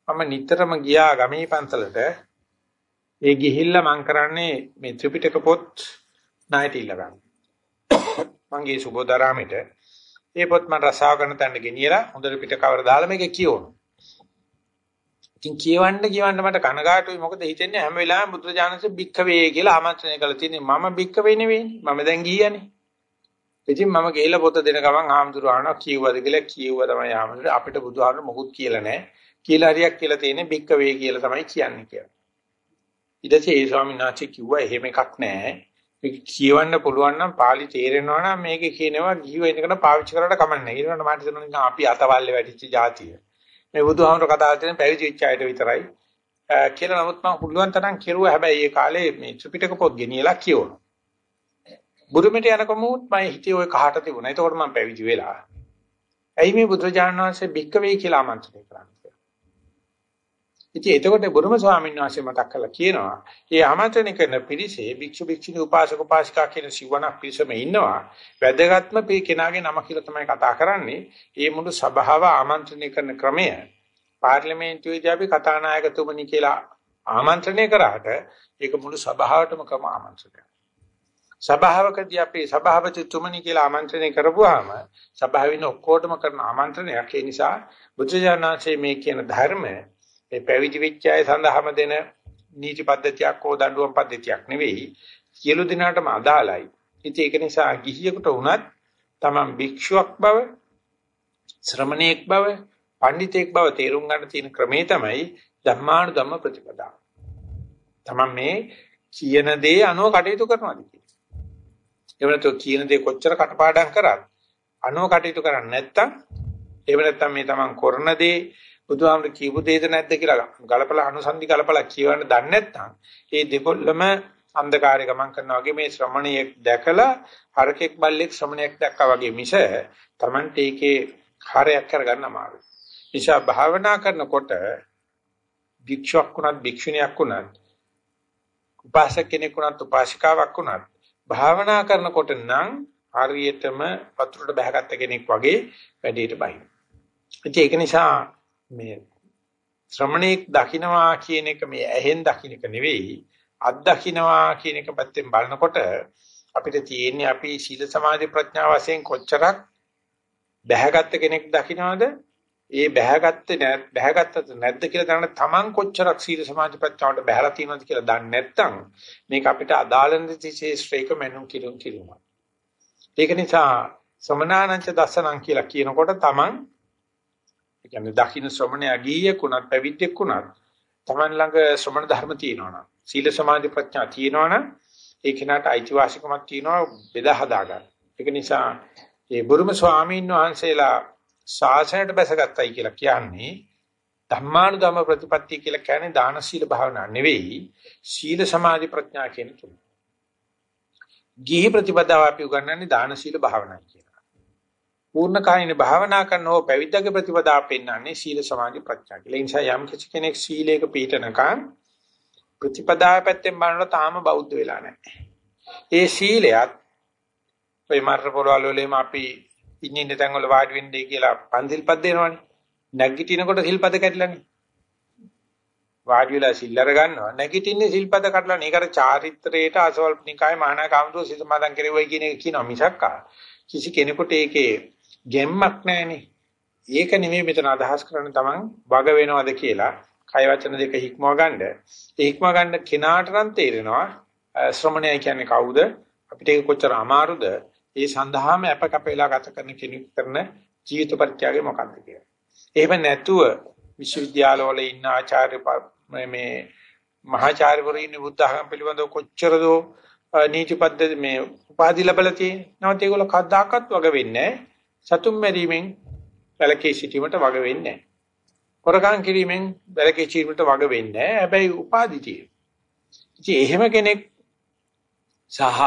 මම නිතරම ගියා ගමේ පන්සලට ඒ ගිහිල්ලා මම කරන්නේ මේ ත්‍රිපිටක පොත් ණයට ඉල්ල ගන්න. මගේ සුබෝධාරාමෙට ඒ පොත් මම රසාව කරන තැනට ගෙනියලා හොඳට පිට කවර දාලා මේක කියවනවා. ඉතින් කියවන්න කියවන්න මට කනගාටුයි මොකද හිතෙන්නේ හැම වෙලාවෙම බුදුරජාණන්සේ භික්ඛවේ කියලා ආමන්ත්‍රණය කළා තියෙන්නේ මම භික්ඛවේ නෙවෙයිනේ මම දැන් ගියානේ. ඉතින් මම ගිහිල්ලා පොත දෙන ගමන් ආම්දුරාණා කියවද කියලා කියුවා තමයි ආමන්ත්‍රණය අපිට බුදුහාමුදුරු මොකුත් කියලා නැහැ. කියලා හරියක් කියලා තියෙන්නේ භික්ඛවේ කියලා තමයි කියන්නේ කියලා. ඊට පස්සේ ඒ ස්වාමීන් වහන්සේ කිව්වා එහෙම එකක් නැහැ. ඒක කියවන්න පුළුවන් නම් පාලි තේරෙනවා නම් මේක කියනවා ගිහිව ඉඳගෙන පාවිච්චි කරලා කමක් නැහැ. ඊළඟට මාට දෙනවා නිකන් අපි අතවල්ලේ වැටිච්ච જાතිය. මේ බුදුහාමර කතා කරන පැවිදි වෙච්ච අයට විතරයි. කියලා නමුත් මම පුළුවන් තරම් කෙරුවා. හැබැයි ඒ කාලේ මේ ත්‍රිපිටක පොත් ගෙනියලා කියවනවා. බුදුමිට යනකොම උත් මම හිතේ ওই කහට තිබුණා. ඒතකොට මම පැවිදි වෙලා. ඇයි මේ බුදුරජාණන් වහන්සේ භික්කවේ කියලා ආමන්ත්‍රණය කරන්නේ? ඉතින් එතකොට බුදුම ස්වාමීන් වහන්සේ මතක් කරලා කියනවා, "මේ ආමන්ත්‍රණය කරන පිරිසේ භික්ෂු භික්ෂුණී උපාසක උපාසිකා කියන සිවණක් පිරිසම ඉන්නවා. වැදගත්ම පේ කෙනාගේ නම කියලා තමයි කතා කරන්නේ. ඒ මුළු සභාව ආමන්ත්‍රණය කරන ක්‍රමය පාර්ලිමේන්තුවේදී අපි කතානායකතුමනි කියලා ආමන්ත්‍රණය කරාට ඒක මුළු සභාවටම කරම ආමන්ත්‍රණයක්. සභාවකදී අපි සභාපතිතුමනි කියලා ආමන්ත්‍රණය කරපුවාම සභාවින ඔක්කොටම කරන ආමන්ත්‍රණයක්. ඒ නිසා බුදුජානනාංශයේ මේ කියන ධර්මය මේ පැවිදි වෙච්ච අය සඳහාම දෙන නීති පද්ධතියක් හෝ දඬුවම් පද්ධතියක් නෙවෙයි සියලු දිනාටම අදාළයි. ඉතින් ඒක නිසා ගිහියෙකුට වුණත් තමන් භික්ෂුවක් බව ශ්‍රමණේක් බව පඬිතෙක් බව තේරුම් ගන්න තියෙන ක්‍රමේ තමයි ධර්මානුධම්ම ප්‍රතිපදා. තමන් මේ කියන දේ අනුව කටයුතු කරනවාද කියන්නේ. එහෙම නැත්නම් කියන දේ කොච්චර කටපාඩම් කරත් අනුව කටයුතු කරන්නේ නැත්නම් එහෙම නැත්නම් මේ තමන් කරන දේ බුදුහාමුදුරු කියපු දෙයද නැද්ද කියලා ගලපලා අනුසන්දි ගලපලා කියවන්න දන්නේ නැත්නම් ඒ දෙකොල්ලම අන්ධකාරය ගමන් කරනවා වගේ මේ ශ්‍රමණියෙක් දැකලා හරකෙක් බල්ලෙක් ශ්‍රමණියෙක් දැක්කා වගේ මිස Tamante ඒකේ හරයක් කරගන්න අමාරුයි. නිසා භාවනා කරනකොට භික්ෂුවක් වුණත් භික්ෂුණියක් වුණත් උපාසක කෙනෙක් වුණත් උපාසිකාවක් වුණත් භාවනා කරනකොට නම් හරියටම වතුරට බහගත්ත කෙනෙක් වගේ වැඩේට බයි. ඒක නිසා මේ ශ්‍රමණේක් දකින්නවා කියන එක මේ ඇහෙන් දකින්න එක නෙවෙයි අත් දකින්නවා කියන එක පැත්තෙන් බලනකොට අපිට තියෙන්නේ අපි සීල සමාධි ප්‍රඥා වශයෙන් කොච්චරක් බැහැගත්ත කෙනෙක් දකින්නවද ඒ බැහැගත්තේ බැහැගත්තද නැද්ද කියලා දැනන තමන් කොච්චරක් සීල සමාධි ප්‍රඥාවට බැහැලා තියෙනවද කියලා දන්නේ නැත්නම් මේක අපිට අදාළ නැති ශේෂ්ත්‍රයක මෙන්නුම් කිරුම් කිරුම. ඒක නිසා සමනානංච දසනං කියලා කියනකොට තමන් ඒ කියන්නේ දකින්න ශ්‍රමණයා ගීයකුණත් පැවිද්දෙකුණත් තමන් ළඟ ශ්‍රමණ ධර්ම තියෙනවනම් සීල සමාධි ප්‍රඥා තියෙනවනම් ඒ කෙනාට අයිතිවාසිකමක් තියෙනවා බෙදා හදා ගන්න. ඒක නිසා ඒ බුරුම ස්වාමීන් වහන්සේලා ශාසනයට බැසගත්තයි කියලා කියන්නේ ධම්මානුධම ප්‍රතිපත්තිය කියලා කියන්නේ දාන සීල භාවනා නෙවෙයි සීල සමාධි ප්‍රඥා කියන තුන. ගිහි ප්‍රතිපදාව අපි උගන්වන්නේ දාන සීල භාවනා කියලා. පූර්ණ කායින භාවනා කරනෝ පැවිද්දගේ ප්‍රතිපදාව පෙන්වන්නේ සීල සමාධි ප්‍රඥා කියලා. ඒ නිසා යම් කෙනෙක් සීලයක පිළිටනකම් ප්‍රතිපදාව පැත්තෙන් බලනකොට තාම බෞද්ධ වෙලා නැහැ. ඒ සීලයත් ඔය මරණ පොළවල් වලම අපි ඉන්නේ ඉන්න තැන් වල වාඩි වෙන්නේ කියලා පන්සිල්පත් දෙනවනේ. නැගිටිනකොට සිල්පද කැඩලානේ. වාඩි වෙලා සිල් අර ගන්නවා. නැගිටින්නේ සිල්පද කඩලා නේකර චාරිත්‍රයේට අසවල් නිකායේ මහානා කාමතුෝ සිතමාදන් කෙරෙවයි කියන එක කියනවා මිසක් කිසි කෙනෙකුට ඒකේ ගැම්මක් නැහැනේ. ඒක නෙමෙයි මෙතන අදහස් කරන්නේ Taman වග වෙනවද කියලා. කය වචන දෙක හික්මව ගන්න. ඒ හික්මව ගන්න කෙනාට නම් තේරෙනවා ශ්‍රමණය කියන්නේ කවුද? අපිට ඒක කොච්චර අමාරුද? ඒ සඳහාම අප කපේලා ගත කරන කෙනෙක් කරන ජීවිත පරිත්‍යාගය මොකක්ද කියලා. එහෙම නැතුව විශ්වවිද්‍යාලවල ඉන්න ආචාර්ය මේ මහාචාර්යවරු ඉන්න බුද්ධ ධර්ම පිළිබඳව කොච්චර දෝ නීති පද්ධති මේ උපාධි ලැබලා තියෙන. නමුත් ඒගොල්ලෝ කද්දාකත් වග වෙන්නේ සතුම් මැරීමෙන් වැළකී සිටීමට වග වෙන්නේ නැහැ. හොරකම් කිරීමෙන් වැළකී සිටීමට වග වෙන්නේ නැහැ. හැබැයි උපාධි තියෙනවා. ඉතින් එහෙම කෙනෙක් සහ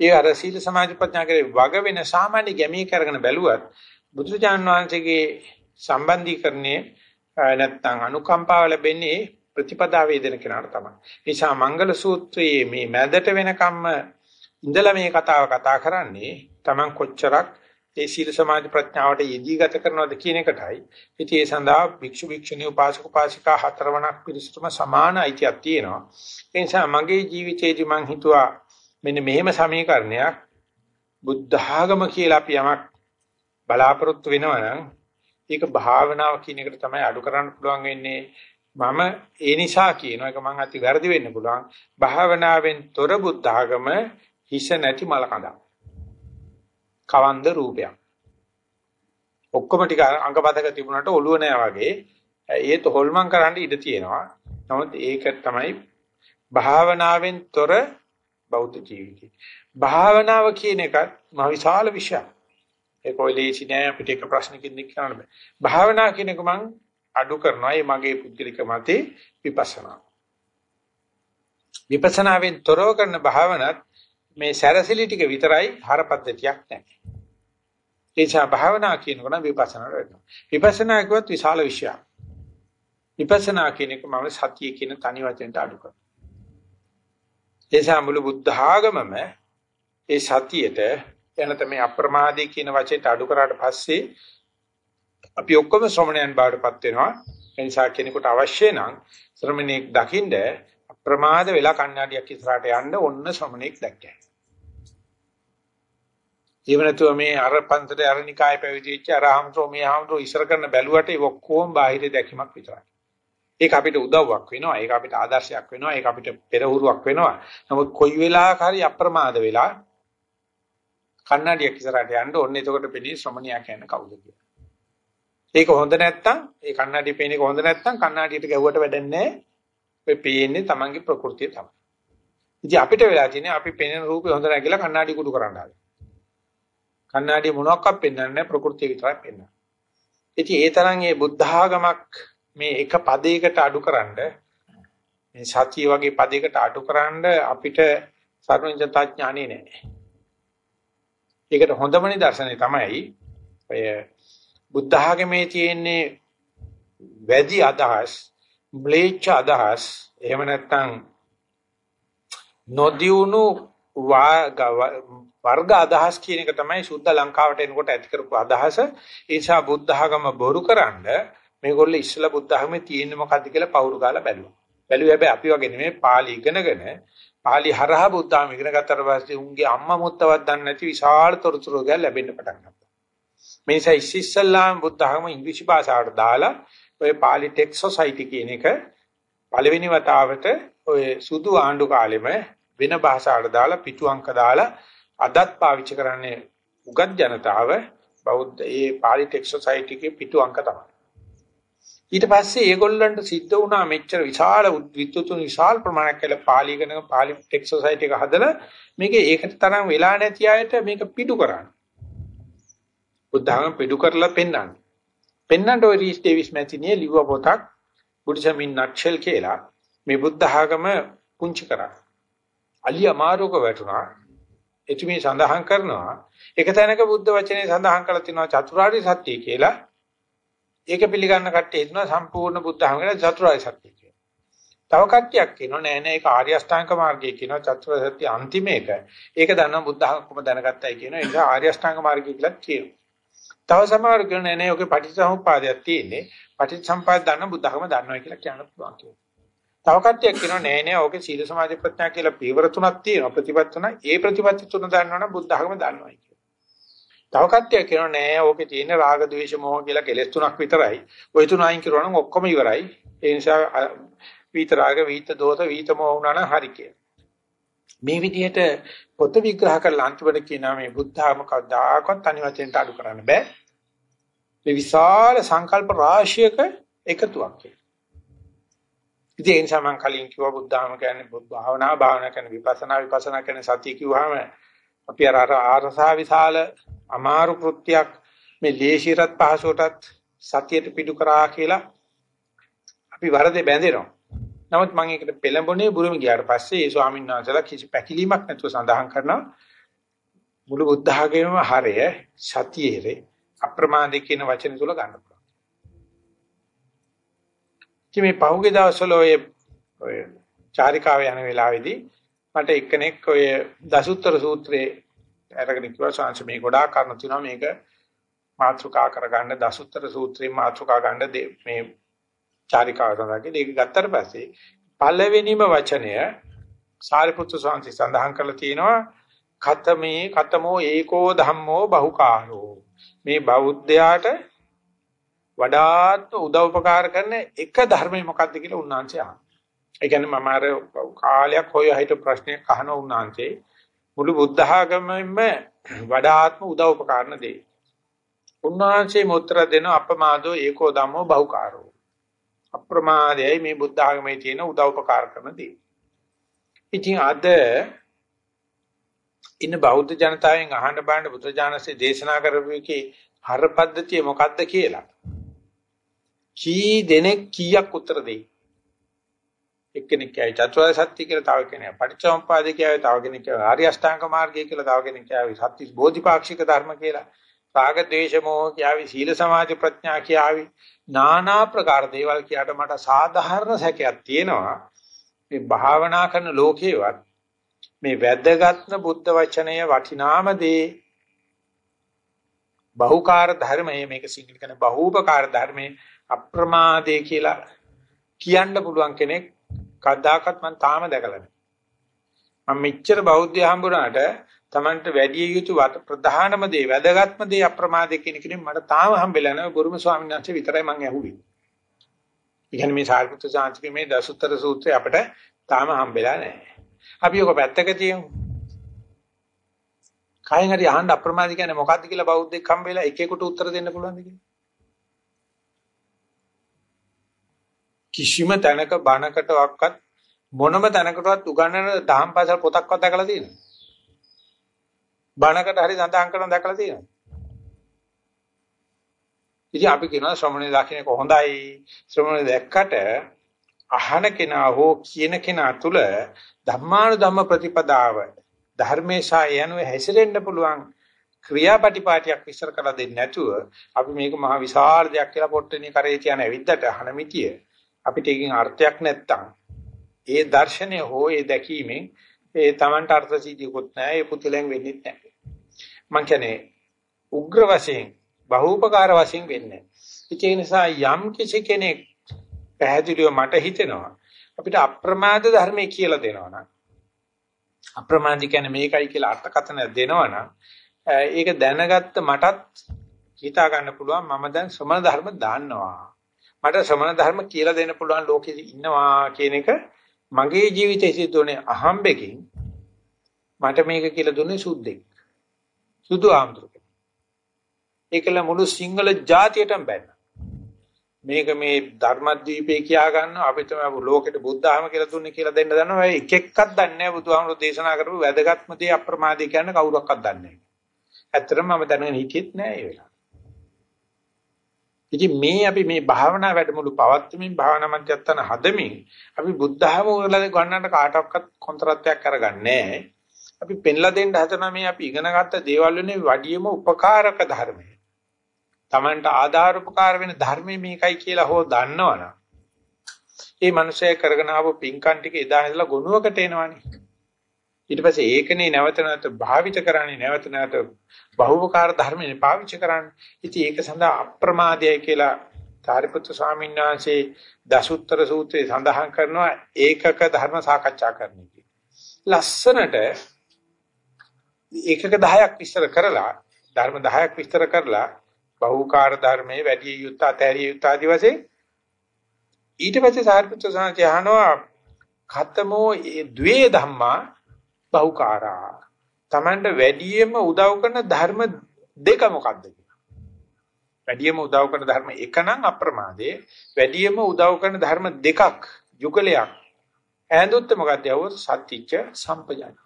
ඒ අර සීල සමාධි ප්‍රඥා කරේ වග වෙන සාමාන්‍ය ගැමී කරගෙන බැලුවත් බුදුරජාන් වහන්සේගේ සම්බන්ධීකරණයේ නැත්තම් අනුකම්පාව ලැබෙන්නේ ප්‍රතිපදා වේදන කෙනාට තමයි. නිසා මංගල සූත්‍රයේ මේ මැදට වෙනකම්ම ඉඳලා මේ කතාව කතා කරන්නේ Taman කොච්චරක් ඒ සීල සමාධි ප්‍රඥාවට යෙදී ගත කරනවද කියන එකටයි. ඉතින් ඒ සඳහා භික්ෂු භික්ෂුණී උපාසක උපාසිකා හතරවණක් පිරිසටම සමාන අයිතියක් තියෙනවා. ඒ නිසා මගේ ජීවිතේදී මං හිතුවා මෙන්න මෙහෙම සමීකරණයක් බුද්ධ ආගම කියලා අපි යමක් බලාපොරොත්තු වෙනවා නම් ඒක භාවනාව කියන එකට තමයි අඩු කරන්න පුළුවන් වෙන්නේ මම ඒ නිසා කියනවා ඒක මං අති වැරදි වෙන්න පුළුවන් භාවනාවෙන් තොර බුද්ධ ආගම හිස නැති මල කඳක් කවන්ද රූපයක් ඔක්කොම ටික අංගපතක තිබුණාට ඔළුව නෑ වගේ ඒත් හොල්මන් කරන්න ඉඩ තියෙනවා නමුත් ඒක තමයි භාවනාවෙන් තොර බෞද්ධ ජීවිතේ. භාවනාව කියන එකත් මහ විශාල විෂයක්. ඒක ඔයලීසි නෑ අපිට එක ප්‍රශ්නකින් දෙක කරන්න බෑ. භාවනා කියන එක මම අඩු කරනවා. ඒ මගේ පුද්ගලික මතේ විපස්සනා. විපස්සනාවෙන් තොරව කරන භාවනත් මේ සැරසිලි ටික විතරයි හරපද්ධතියක් නැහැ. ඒ නිසා භාවනා කියනකොට විපස්සනාට වෙනවා. විපස්සනා කියවත් විශාල විෂයක්. විපස්සනා කියන එක මම සතිය කියන තනි වචෙන්ට අඩු කරනවා. ඒසා මුළු බුද්ධ ආගමම ඒ සතියට එනත මේ අප්‍රමාදී කියන වචේට අඩු කරාට පස්සේ අපි ඔක්කොම ශ්‍රමණයන් බාටපත් වෙනවා. ඒ නිසා කෙනෙකුට අවශ්‍ය නම් ශ්‍රමණෙක් දකින්ද අප්‍රමාද වෙලා කණ්ණාඩියක් ඉස්සරහට යන්න ඔන්න ශ්‍රමණෙක් දැක්කයි. ඒව නැතුව මේ අර පන්සලේ අරනිකාය පැවිදි වෙච්ච අරහම්සෝ මේ හම්සෝ ඉස්සර කරන බැලුවට ඒ ඔක්කොම බාහිර දැකීමක් විතරයි. ඒක අපිට උදව්වක් වෙනවා. ඒක අපිට ආදර්ශයක් වෙනවා. ඒක අපිට පෙරහුරුවක් වෙනවා. නමුත් කොයි වෙලාවක හරි අප්‍රමාද වෙලා කන්නඩියක් ඉස්සරහට යන්න ඕනේ. එතකොට පෙනී ශ්‍රමණියා කියන්නේ කවුද කියලා. ඒක හොඳ නැත්තම් ඒ කන්නඩිය පේන එක හොඳ නැත්තම් කන්නඩියට ගැහුවට වැඩන්නේ නැහැ. ඔය පේන්නේ Tamange ප්‍රകൃතිය තමයි. ඉතින් අපිට වෙලා තියෙන්නේ අපි පේන රූපේ හොඳ නැහැ කියලා කන්නඩිය කුඩු කරන්න ආවේ. කන්නඩිය මොනවාක්වත් පෙන්වන්නේ නැහැ ප්‍රകൃතිය විතරයි පෙන්වන්නේ. ඉතින් ඒ තරම් මේ බුද්ධ ආගමක් මේ එක පදයකට අඩුකරනද මේ සතිය වගේ පදයකට අඩුකරනද අපිට සර්වඥතා ඥානෙ නැහැ. ඒකට හොඳම නිදර්ශනය තමයි ඔය බුද්ධ ආගමේ තියෙන්නේ වැඩි අදහස්, ම්ලේච්ඡ අදහස්, එහෙම නැත්නම් නොදියුණු වර්ග අදහස් කියන එක තමයි සුද්ධ ලංකාවට එනකොට ඇති කරපු අදහස. ඒ නිසා බුද්ධ ආගම බොරුකරනද මේගොල්ලෝ ඉස්සලා බුද්ධ ආගමේ තියෙන්නේ මොකද්ද කියලා පවුරු ගාලා බැලුවා. බැලුවේ හැබැයි අපි වගේ නෙමෙයි පාලි ඉගෙනගෙන පාලි හරහා බුද්ධ ආගම ඉගෙන ගත්තට පස්සේ උන්ගේ අම්මා මුත්තවත් දන්නේ නැති විශාල තොරතුරු ගැන ලැබෙන්න පටන් ගත්තා. මේ නිසා ඉස්සෙල්ලාම බුද්ධ ආගම ඉංග්‍රීසි භාෂාවට දාලා ඔය පාලි ටෙක් සොසයිටි කියන එක පළවෙනි වතාවට ඔය සුදු ආණ්ඩු කාලෙම වෙන භාෂාවට දාලා පිටු අංක දාලා අදත් පාවිච්චි කරන්නේ උගත් ජනතාව බෞද්ධ ඒ පාලි ටෙක් සොසයිටි එකේ පිටු අංක තමයි. ඊට පස්සේ ඒගොල්ලන්ට සිද්ධ වුණා මෙච්චර විශාල විද්‍යුතුන් විශාල ප්‍රමාණයක් කියලා පාලි ඉගෙන පාලි ටෙක් සොසයිටි එක හදලා මේක ඒකට තරම් වෙලා නැති අයට මේක පිටු කරන්න. බුද්ධහම පිටු කරලා පෙන්වන්න. පෙන්වන්න ඔය රීස් ඩේවිස් මැතිනිය ලිව්ව පොතක් බුද්ධසම් ඉන් නට්ෂෙල් කියලා මේ බුද්ධ ආගම පුංචි කරා. අලි අමාරුක වැටුණා. එතුමී සඳහන් කරනවා එක තැනක බුද්ධ වචනේ සඳහන් කරලා තිනවා චතුරාර්ය සත්‍ය කියලා. ඒක පිළිගන්න කට්ටිය හිතනවා සම්පූර්ණ බුද්ධ ආගමේ චතුරාර්ය සත්‍ය කියලා. තව කට්ටියක් කියනවා නෑ නෑ ඒක ආර්ය අෂ්ටාංග මාර්ගය කියනවා චතුරාර්ය සත්‍ය අන්තිම එක. ඒක දන්නවා බුද්ධ ආගම කොහොම දැනගත්තයි කියනවා. ඒක ආර්ය අෂ්ටාංග මාර්ගය කියලා කියනවා. තව සමහර කියනවා නෑ නෑ ඔකේ පටිච්චසමුප්පාදයක් තියෙන්නේ. පටිච්චසමුප්පාද දන්න බුද්ධ ආගම දන්නවා කියලා කියන්න පුළුවන් කියලා. තව කට්ටියක් කියනවා නෑ නෑ ඕකේ සීල සමාධි ප්‍රඥා කියලා පීවර තුනක් තියෙනවා ප්‍රතිපත් තුන. ඒ ප්‍රතිපත් තුන දන්නවනම් බුද්ධ ධර්ම දන්නවයි කියනවා. තව කට්ටියක් කියනවා නෑ ඕකේ තියෙන රාග ద్వේෂ මොහ කියලා කෙලෙස් තුනක් විතරයි. ওই තුන අයින් කරනවා නම් ඔක්කොම ඉවරයි. ඒ නිසා විිත රාග විිත දෝෂ විිත මොහ වුණා නම් හරි කියලා. මේ විදිහට පොත විග්‍රහ කරලා අන්තිමට කියනවා මේ බුද්ධ ධර්ම කවදාකවත් අනිවචෙන්ට අඩු කරන්න බෑ. මේ විශාල සංකල්ප රාශියක එකතුවක් කියලා. ඉතින් ඒ නිසා මම කලින් කිව්වා බුද්ධාම කියන්නේ භාවනා භාවනා කියන්නේ විපස්සනා විපස්සනා කියන්නේ සතිය කිව්වහම අපි අර අර ආරසා විශාල අමාරු කෘත්‍යයක් මේ ලේසිරත් පහසුවටත් සතියට පිටු කරා කියලා අපි වරදේ බැඳෙනවා. නමුත් මම ඒකට පෙළඹුණේ බුරුම ගියාට පස්සේ ඒ ස්වාමීන් වහන්සේලා කිසි පැකිලීමක් නැතුව සඳහන් කරනවා මුළු බුද්ධ ආගමේම හරය සතියේ අප්‍රමාදී කියන වචන තුල ගන්න ඉතින් මේ පහුගිය දවස්වල ඔය ඔය චාරිකාව යන වෙලාවේදී මට එක්කෙනෙක් ඔය දසුත්තර සූත්‍රයේ අරගෙන කිව්වා සංශ මේ ගොඩාක් කරන තියෙනවා. මේක මාත්‍රිකා කරගන්න දසුත්තර සූත්‍රයේ මාත්‍රිකා ගන්න මේ චාරිකාව සඳහන් ඒක ගත්තට පස්සේ පළවෙනිම වචනය සාරිපුත්‍ර ස්වාමීන් සඳහන් කරලා තියෙනවා කතමේ කතමෝ ඒකෝ ධම්මෝ බහුකාරෝ. මේ බෞද්ධයාට වඩාත් උදව්පකාර කරන එක ධර්මය මොකක්ද කියලා උන්වහන්සේ අහනවා. ඒ කියන්නේ මම අර කාලයක් හොය හිට ප්‍රශ්නයක් අහන උන්වහන්සේ මුළු බුද්ධ ආගමෙම වඩාත්ම උදව්පකාරන දෙය. උන්වහන්සේ මුත්‍ර දෙන අපමාදෝ ඒකෝ ධම්මෝ බහුකාරෝ. අප්‍රමාදයයි මේ බුද්ධ ආගමේ තියෙන උදව්පකාර කරන දේ. ඉතින් අද ඉන්න බෞද්ධ ජනතාවෙන් අහන්න බලන්න බුද්ධ ඥානසේ දේශනා කරපු එකේ හර පද්ධතිය මොකක්ද කියලා. කී දෙනෙක් කීයක් උත්තර දෙයි? එක්කෙනෙක් කියයි චතුරාර්ය සත්‍ය කියලා තව කෙනෙක්. පටිච්චසමුප්පාදේ කියයි තව කෙනෙක් කියයි. ආර්ය අෂ්ටාංග මාර්ගය කියලා තව කෙනෙක් කියයි. සත්‍තිස් බෝධිපාක්ෂික ධර්ම කියලා. රාග ද්වේෂ මොහ කියයි. සීල සමාධි ප්‍රඥා කියයි. নানা ප්‍රකාර දේවල් කියාට මට සාධාරණ සැකයක් තියෙනවා. මේ භාවනා කරන ලෝකේවත් මේ වැදගත්ම බුද්ධ වචනය වටිනාම දේ බහුකාර්ය ධර්මයේ මේක සිංහල කියන බහූපකාර ධර්මයේ අප්‍රමාදේ කියලා කියන්න පුළුවන් කෙනෙක් කවදාකවත් මම තාම දැකලා නැහැ. මම මෙච්චර බෞද්ධය හම්බුනාට Tamanට වැඩි යුතු ප්‍රධානම දේ වැදගත්ම දේ අප්‍රමාදේ කියන කෙනෙක් මට තාම හම්බෙලා නැහැ. ගුරුම ස්වාමීන් වහන්සේ විතරයි මම ඇහුවේ. ඉතින් මේ සාරිපුත්‍ර සාන්තිකේ මේ දසුත්තර සූත්‍රය අපිට තාම හම්බෙලා නැහැ. අපි ඔක පැත්තක තියමු. කයින් හරි අහන්න අප්‍රමාදී කියන්නේ මොකද්ද කියලා බෞද්ධෙක් හම්බෙලා එකෙකුට උත්තර දෙන්න පුළුවන්ද කියලා? කිසිම තැනක බණකටවත් මොනම තැනකටවත් උගන්වන දහම් පාසල් පොතක්වත් දැකලා තියෙනවද? බණකට හරි සඳහන් කරන දැකලා තියෙනවද? ඉතින් අපි කියනවා ශ්‍රමණේ දකින්න කොහොඳයි. ශ්‍රමණේ දැක්කට අහන කෙනා හෝ කියන කෙනා තුල ධම්මානුධම්ම ප්‍රතිපදාව ධර්මේශා යනුව හැසිරෙන්න පුළුවන් ක්‍රියාපටිපාටියක් විස්තර කරලා දෙන්නේ නැතුව අපි මේක මහ විශාල දෙයක් කියලා පොට්ටෙනිය කරේ කියන ඇවිද්දට අහන මිටිය අපිට ඒකෙන් අර්ථයක් නැත්තම් ඒ දර්ශනය හෝ ඒ දැකීමෙන් ඒ Tamanට අර්ථ සිද්ධියකුත් නැහැ. ඒ පුතිලෙන් වෙන්නේ නැහැ. මං කියන්නේ උග්‍ර වශයෙන් බහූපකාර වශයෙන් වෙන්නේ. ඒ නිසා යම් කිසි කෙනෙක් පැහැදිලිව මට හිතෙනවා අපිට අප්‍රමාද ධර්මයේ කියලා දෙනවා නම් අප්‍රමාදී කියන්නේ මේකයි කියලා අර්ථකථන දෙනවා නම් ඒක දැනගත්ත මටත් හිතා ගන්න පුළුවන් මම දැන් ශ්‍රමණ ධර්ම දාන්නවා. මට ශ්‍රමණ ධර්ම කියලා දෙන්න පුළුවන් ලෝකෙ ඉන්නවා කියන එක මගේ ජීවිතයේ සිදුවනේ අහම්බෙකින් මට මේක කියලා දුන්නේ සුද්දෙක්. සුදු ආම්තුරුක. ඒකල මුළු සිංහල ජාතියටම බැන්න. මේක මේ ධර්මද්වීපේ කියා ගන්නවා අපි තමයි ලෝකෙට බුද්ධාම කියලා දුන්නේ කියලා දෙන්න දන්නවා. එක එක්කක් දන්නේ නැහැ බුදුහාමුදුරෝ දේශනා කරපු වැදගත්ම දේ අප්‍රමාදී කියන්නේ කවුරක්වත් දන්නේ නැහැ. ඇත්තටම මම දැනගෙන හිටියෙත් නෑ ඒ වෙලාව. ඉතින් මේ අපි මේ භාවනා වැඩමුළු පවත්වමින් භාවනා මධ්‍යස්ථාන හදමින් අපි බුද්ධහම වල ගන්නට කාටවත් කොන්ත්‍රාත්යක් කරගන්නේ අපි පෙන්ලා දෙන්න හදන මේ අපි ඉගෙනගත්ත දේවල් වලින් වැඩියම උපකාරක ධර්මය. Tamanට ආධාර උපකාර වෙන ධර්මයේ මේකයි කියලා හෝ දන්නවනම් ඒ මනුස්සය කරගෙන ආපු පින්කම් ටික එදා ඉඳලා ගොනුවකට එනවනේ. ඊට පස්සේ ඒකනේ නැවත නැවත භාවිත කරන්නේ නැවත නැවත බහුවකාර ධර්මනේ පාවිච්චි කරන්නේ. ඉතින් ඒක සඳහා අප්‍රමාදයයි කියලා සාරිපුත්‍ර ස්වාමීන් වහන්සේ දසුත්තර සූත්‍රයේ සඳහන් කරනවා ඒකක ධර්ම සාකච්ඡා කරන්න ලස්සනට ඒකක 10ක් විස්තර කරලා ධර්ම 10ක් විස්තර කරලා බහුකාර ධර්මයේ වැඩි යුත් අතෑරිය යුත් ආදි වශයෙන් ඊට පස්සේ සාරිපුත්‍ර ස්වාමීන් අහනවා ඛතමෝ ද්වේ ධම්මා බහුකාරා. Tamanට වැඩියෙන්ම උදව් කරන ධර්ම දෙක මොකක්ද වැඩියෙන්ම උදව් කරන ධර්ම එක නම් අප්‍රමාදේ වැඩියෙන්ම උදව් කරන ධර්ම දෙකක් යුගලයක්. ඈඳුත් මොකක්ද යවෝ සත්‍තිච්ච සම්පජාන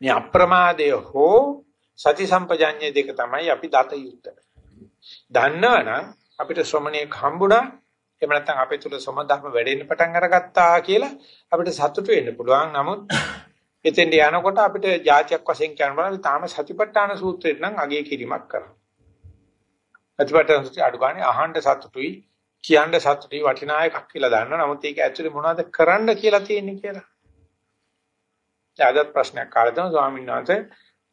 මේ අප්‍රමාදය හෝ සති සම්පජාඤ්ඤය දෙක තමයි අපි දත යුත්තේ. දන්නවනම් අපිට ශ්‍රමණේක හම්බුණා. එහෙම නැත්නම් අපේ තුල සම ධර්ම වැඩෙන්න පටන් අරගත්තා කියලා අපිට සතුටු වෙන්න පුළුවන්. නමුත් එතෙන්ට යනකොට අපිට જાතියක් වශයෙන් කියන්න බලන්න තාම සතිපට්ඨාන සූත්‍රයෙන් නම් අගය කිරීමක් කරනවා. සතිපට්ඨාන සූත්‍රය අඩු ගානේ අහන්න සතුටුයි, කියන්න සතුටුයි වටිනා එකක් කියලා දන්නවා. නමුත් ඒක ඇතුලේ මොනවද කරන්න කියලා තියෙන්නේ කියලා. ආදත් ප්‍රශ්නයක් කාලේ තමයි ස්වාමීන් වහන්සේ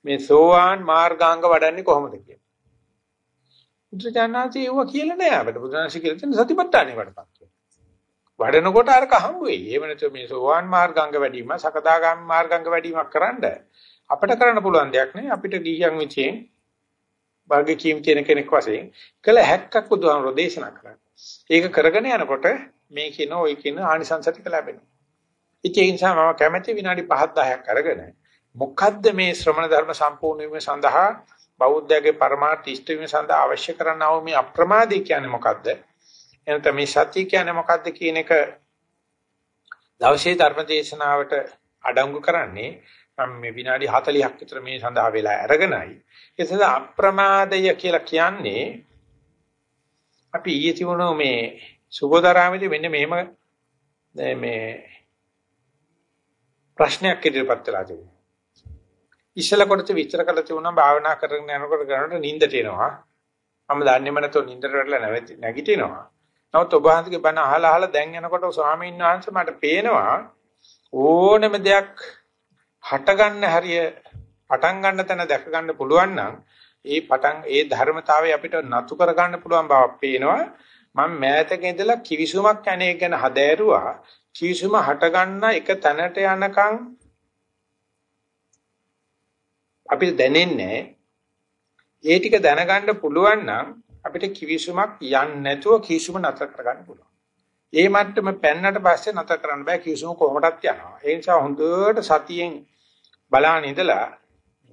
මේ සෝවාන් මාර්ගාංග වඩන්නේ කොහොමද කියලා. බුදුජානනාංශය ඒව කියලා නෑ අපිට. බුදුජානනාංශ කියලා තියෙන සතිපට්ඨානෙ වඩපත්. වඩනකොට අරක හම්බ වෙයි. එහෙම නැත්නම් මේ සෝවාන් මාර්ගාංග වැඩිම, සකදාගාමී මාර්ගාංග වැඩිමක් කරන්න අපිට කරන්න පුළුවන් දෙයක් නේ. අපිට ගියන් විචයෙන් භාග්‍ය කීම් තියෙන කෙනෙක් වශයෙන් කළ හැක්කක් බුදුහාමරෝ දේශනා කරා. ඒක කරගෙන යනකොට මේ කියන ওই කියන ආනිසංස ටික ලැබෙනවා. ඒ නිසා මම කැමැති විනාඩි 5 10ක් අරගෙන මොකද්ද මේ ශ්‍රමණ ධර්ම සම්පූර්ණ වීම සඳහා බෞද්ධයාගේ පරමාර්ථ ඉෂ්ට වීම සඳහා අවශ්‍ය කරනා වූ මේ අප්‍රමාදී කියන්නේ මොකද්ද? එනත මේ සත්‍ය කියන්නේ මොකද්ද කියන එක දවසේ ධර්ම දේශනාවට අඩංගු කරන්නේ මම මේ විනාඩි 40ක් විතර මේ සඳහා වෙලා අරගෙනයි. ඒ සඳහා අප්‍රමාදය කියලා කියන්නේ අපි ඊයේ තිබුණු මේ සුබෝධාරාමේදී මෙන්න මෙහෙම මේ ප්‍රශ්නයක් ඉදිරිපත් වෙලා තිබුණා. ඉස්සල කොටස විස්තර කරලා තිබුණා භාවනා කරගෙන යනකොට කරනකොට නිින්දට එනවා. මම දන්නේම නැතෝ නිින්දට වැටලා නැගිටිනවා. නමුත් ඔබ වහන්සේගේ බණ අහලා අහලා දැන් යනකොට ස්වාමීන් වහන්සේ මට පේනවා ඕනම දෙයක් හට ගන්න හරිය පටන් ගන්න තැන දැක ගන්න පුළුවන් නම් ඒ පටන් ඒ ධර්මතාවය අපිට නතු කර ගන්න පුළුවන් බවක් පේනවා මම මෑතක ඉඳලා කිවිසුමක් අනේක ගැන හදෑරුවා කිවිසුම හට ගන්න එක තැනට යනකම් අපිට දැනෙන්නේ ඒ ටික දැනගන්න පුළුවන් නම් අපිට කිවිසුමක් යන්නේ නැතුව කිවිසුම නතර කරගන්න පුළුවන්. ඒ මට්ටම පෙන්නට පස්සේ නතර කරන්න බෑ කිවිසුම කොහොමදත් යනවා. ඒ නිසා හොඳට සතියෙන් බලන්න ඉඳලා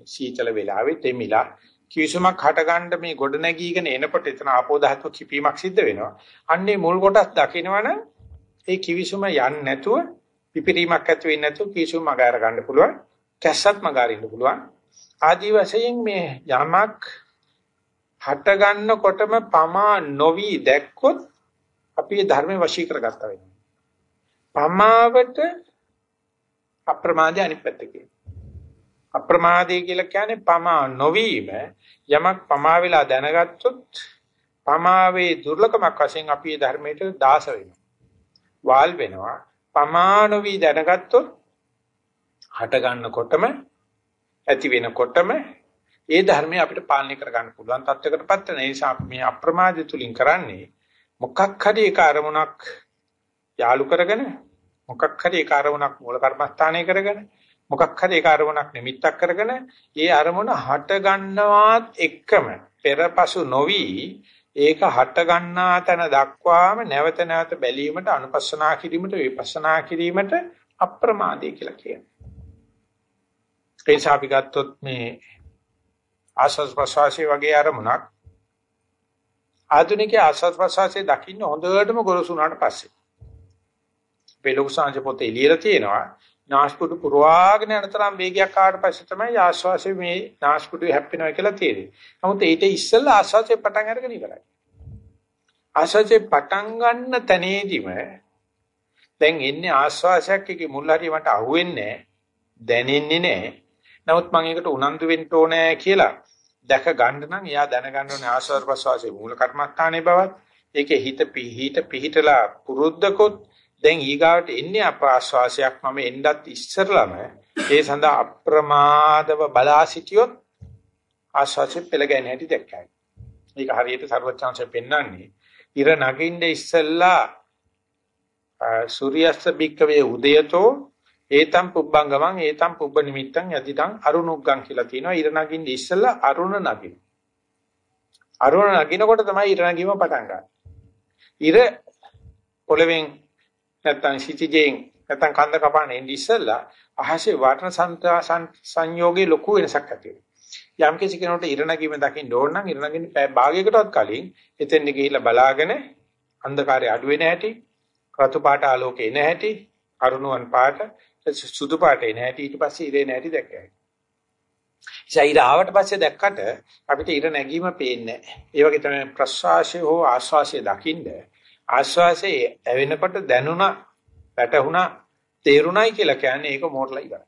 සීතල වෙලාවේ තෙමිලා කිවිසුමක් හටගන්න මේ ගොඩ නැගීගෙන එනකොට එතන ආපෝ ධාතුව කිපීමක් සිද්ධ වෙනවා. අන්නේ මුල් කොටස් දකිනවනම් ඒ කිවිසුම යන්නේ නැතුව පිපිරීමක් ඇති වෙන්නේ නැතුව කිවිසුම මග අර ගන්න පුළුවන්. කැස්සත් මග අරින්න පුළුවන්. ආදි වශයෙන් මේ යමක් හට ගන්නකොටම පමා නොවි දැක්කොත් අපි ධර්මයේ වශී කරගත්තා වෙනවා. පමාවට අප්‍රමාදය අනිත් පැත්ත අප්‍රමාදය කියලා කියන්නේ පමා නොවීම යමක් පමා වෙලා දැනගත්තොත් පමාවේ දුර්ලභමක් වශයෙන් අපි ධර්මයට දාස වෙනවා. වාල් වෙනවා. පමා නොවි දැනගත්තොත් හට ගන්නකොටම ඇති වෙනකොටම ඒ ධර්මය අපිට පාලනය කර ගන්න පුළුවන් තත්යකටපත් වෙන නිසා මේ අප්‍රමාදය තුලින් කරන්නේ මොකක් හරි එක අරමුණක් යාලු කරගෙන මොකක් හරි එක අරමුණක් මූල කර්මස්ථානය කරගෙන මොකක් හරි එක අරමුණක් නිමිත්තක් කරගෙන ඒ අරමුණ හට ගන්නවත් එක්කම පෙරපසු නොවි ඒක හට ගන්නා තැන දක්වාම නැවත නැවත බැලීමට අනුපස්සනා කිරීමට විපස්සනා කිරීමට අප්‍රමාදී කියලා කියනවා. ඒ නිසා අපි ගත්තොත් මේ ආස්වාද ප්‍රසවාසයේ වගේ අරමුණක් ආධුනික ආස්වාද ප්‍රසවාසයේ දකින්න හොඳටම ගොරසු වුණාට පස්සේ අපේ ලොකු සංජ පොතේ එළියලා තියෙනවා නාස්පුඩු පුරවාගෙන යන තරම් වේගයක් ආවට පස්සේ තමයි ආශ්වාසය මේ නාස්පුඩු හැප්පෙනවා කියලා තේරෙන්නේ. නමුත් ඊට ඉස්සෙල්ලා ආශ්වාසය පටන් අරගෙන ඉවරයි. ආශ්වාසය පටන් ගන්න තැනේදීම දැන් එන්නේ ආශ්වාසයක් එකේ මුල් හරිය මට අහුවෙන්නේ දැනෙන්නේ නැහැ. නමුත් මම ඒකට උනන්දු වෙන්න ඕනේ කියලා දැක ගන්න නම් එයා දැනගන්න ඕනේ ආශ්වාස ප්‍රශ්වාසයේ මූල කර්මස්ථානයේ බවත් ඒකේ හිත පිහිට පිහිටලා පුරුද්දකොත් දැන් ඊගාවට එන්නේ අපආශ්වාසයක් මම එන්නත් ඉස්සරලම ඒ සඳහා අප්‍රමාදව බලා සිටියොත් ආශ්වාසෙ පෙළ ගැහෙන හැටි දැක්කයි. ඒක හරියට ਸਰවචාන්සෙ පෙන්වන්නේ ඉර නගින්න ඉස්සෙල්ලා සූර්යස්ත බික්කවේ උදයතෝ ඒතම් පුබ්බංගමං ඒතම් පුබ්බ නිමිත්තං යදිදං අරුණුග්ගං කියලා තියෙනවා ඉර නගින්න ඉස්සෙල්ලා අරුණ නගින. අරුණ නගිනකොට තමයි ඉර නැගීම පටන් ගන්න. ඉර පොළවෙන් නැත්තම් සිටිජෙන් නැත්තම් කන්ද කපාන එන්නේ ඉස්සෙල්ලා අහසේ වර්ණ සංයෝගයේ ලොකු වෙනසක් ඇති වෙනවා. යම් කිසි කෙනෙකුට ඉරණගීම දකින්න ඕන නම් ඉරණගින්න පැය භාගයකටවත් කලින් එතෙන් ගිහිල්ලා බලාගෙන අන්ධකාරය අඩු වෙන හැටි, රතු පාට ආලෝකේ එන හැටි, අරුණුවන් පාට, සුදු පාට එන හැටි ඊට පස්සේ ඉරේ නැටි දැක්කයි. ඉතින් ආවට පස්සේ දැක්කට අපිට ඉර නැගීම පේන්නේ නැහැ. ඒ වගේ තමයි ප්‍රසවාසය හෝ ආශ්වාසය දකින්න ආශ්වාසයේ ඇවෙනකොට දැනුණා, වැටුණා, තේරුණයි කියලා කියන්නේ ඒක මෝරලා ඉවරයි.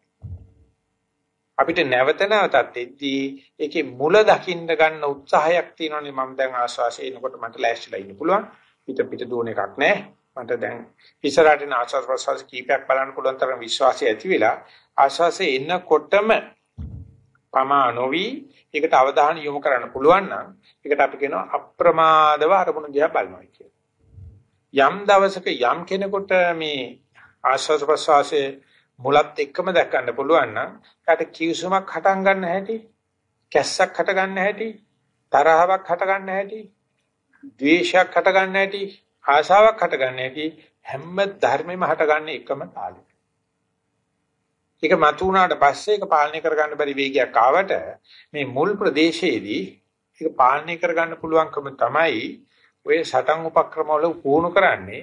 අපිට නැවත නැවතත් එද්දී ඒකේ මුල දකින්න ගන්න උත්සාහයක් තියෙනවානේ මම දැන් ආශ්වාසය එනකොට මට ලෑස්තිලා ඉන්න පුළුවන්. පිට පිට දුවන එකක් නැහැ. මට දැන් ඉස්සරහට යන ආශ්වාස ප්‍රශ්වාස කීපයක් බලන්න පුළුවන් තරම් විශ්වාසය ඇති වෙලා ආශ්වාසය එනකොටම පමා නොවි ඒකට අවධානය යොමු කරන්න පුළුවන් නම් ඒකට අපි කියනවා අප්‍රමාදව අරමුණ දිහා බලනවා කියලා. යම් දවසක යම් කෙනෙකුට මේ ආශ්වාස ප්‍රශ්වාසයේ මුලත් එක්කම දැක් ගන්න පුළුවන් නම් යාට කිවිසුමක් හටන් ගන්න හැටි, කැස්සක් හට ගන්න හැටි, තරහාවක් හට ගන්න හැටි, ද්වේෂයක් හට ගන්න හැටි, ආශාවක් හට ගන්න හැටි හැම ධර්මෙම හටගන්නේ එකම තාලෙ. ඒක මතු වුණාට පස්සේ ඒක පාලනය කරගන්න බැරි වේගයක් ආවට මේ මුල් ප්‍රදේශයේදී ඒක පාලනය කරගන්න පුළුවන්කම තමයි ඔය සටන් උපක්‍රම වල පුහුණු කරන්නේ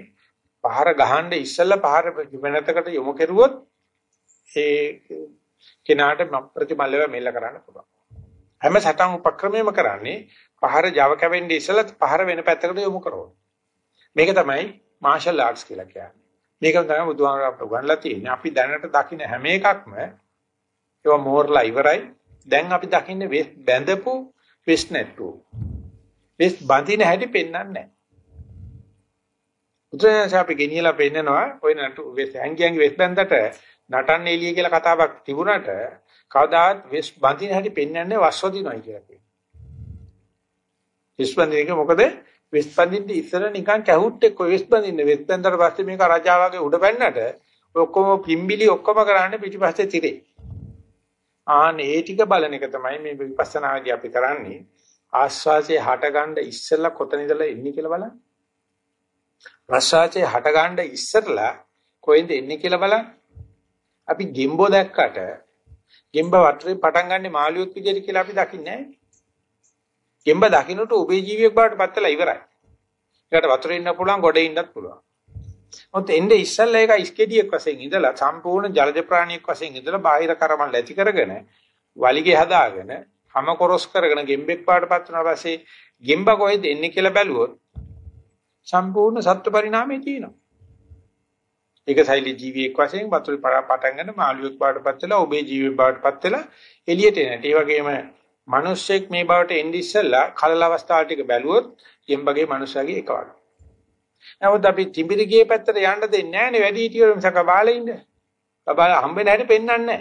පහර ගහන්න ඉස්සෙල්ලා පහර වෙනතකට යොමු කෙරුවොත් ඒ කෙනාට ප්‍රතිමල්ලව මෙල්ල කරන්න පුළුවන්. හැම සටන් උපක්‍රමයක්ම කරන්නේ පහර Java කැවෙන්නේ ඉස්සෙල්ලා පහර වෙන පැත්තකට යොමු කරනවා. මේක තමයි මාෂල් ආර්ට්ස් කියලා කියන්නේ. මේක තමයි බුදුහාමර අපට උගන්ලා තියෙන්නේ. අපි දැනට දකින්න හැම එකක්ම ඒවා මෝර්ලා ඉවරයි. දැන් අපි දකින්නේ බැඳපු වෙස් නැට්ටු. වෙස් බඳින හැටි පෙන්වන්නේ නැහැ. උදේට අපි ගෙනියලා පෙන්නනවා ඔය නටු වෙස් හැංගියන්ගේ වෙස් බැඳට නටන්න එළිය කියලා කතාවක් තිබුණාට කවදාත් වෙස් බඳින හැටි පෙන්වන්නේ වස්වදිනවයි කියලා කියනවා. වෙස් බඳින එක මොකද වෙස් බඳින්න ඉස්සර නිකන් කැහුට්ටෙක් ඔය වෙස් බඳින්න වෙස් බැඳලා පස්සේ මේක රජා වගේ උඩ පැන්නට ඔක්කොම පිම්බිලි ඔක්කොම කරන්නේ පිටිපස්සේ තිරේ. ආන් ඒ ටික බලන එක තමයි මේ විපස්සනාදී අපි කරන්නේ. ආස්වාසේ හටගන්න ඉස්සෙල්ලා කොතන ඉඳලා එන්නේ කියලා බලන්න. ප්‍රසවාසයේ හටගන්න ඉස්සෙල්ලා කොහෙන්ද එන්නේ කියලා බලන්න. අපි ගෙම්බෝ දැක්කට ගෙම්බ වටේ පටන් ගන්න මාළුවෙක් විදිහට කියලා අපි දකින්නේ නැහැ. ගෙම්බ දකින්නට ඔබේ ජීවියක් බවට පත් වෙලා ඉවරයි. ඒකට වතුරේ ඉන්න පුළුවන්, ගොඩේ ඉන්නත් පුළුවන්. මොකද එන්නේ ඉස්සෙල්ලා ඒක ඉස්කෙඩියක් වශයෙන් ඉඳලා සම්පූර්ණ ජලජ ප්‍රාණියෙක් වශයෙන් ඉඳලා බාහිර කරමල් ඇති කරගෙන වලිගේ හදාගෙන හැම කොරස් කරගෙන ගෙම්බෙක් පාටපත් වුණා පස්සේ ගෙම්බ කොහෙද එන්නේ කියලා බැලුවොත් සම්පූර්ණ සත්ත්ව පරිණාමය තියෙනවා. ඒක සෛල ජීවියෙක් වශයෙන් වතුරේ පටන් ගන්න මාළුවෙක් පාටපත් වෙලා ඔබේ ජීවියෙක් පාටපත් වෙලා එළියට එන. ඒ වගේම මිනිස්සෙක් මේ බවට එන්නේ ඉස්සෙල්ලා කලල අවස්ථාව ටික බැලුවොත් ගෙම්බගේ මිනිස්සාගේ එක වගේ. නමුත් අපි තිඹිරිගේ පැත්තට යන්න දෙන්නේ නැහැනේ වැඩි හිටියෝ මිසක බාලේ ඉන්න. බාලා හම්බෙන්නේ නැහැටි පෙන්වන්නේ නැහැ.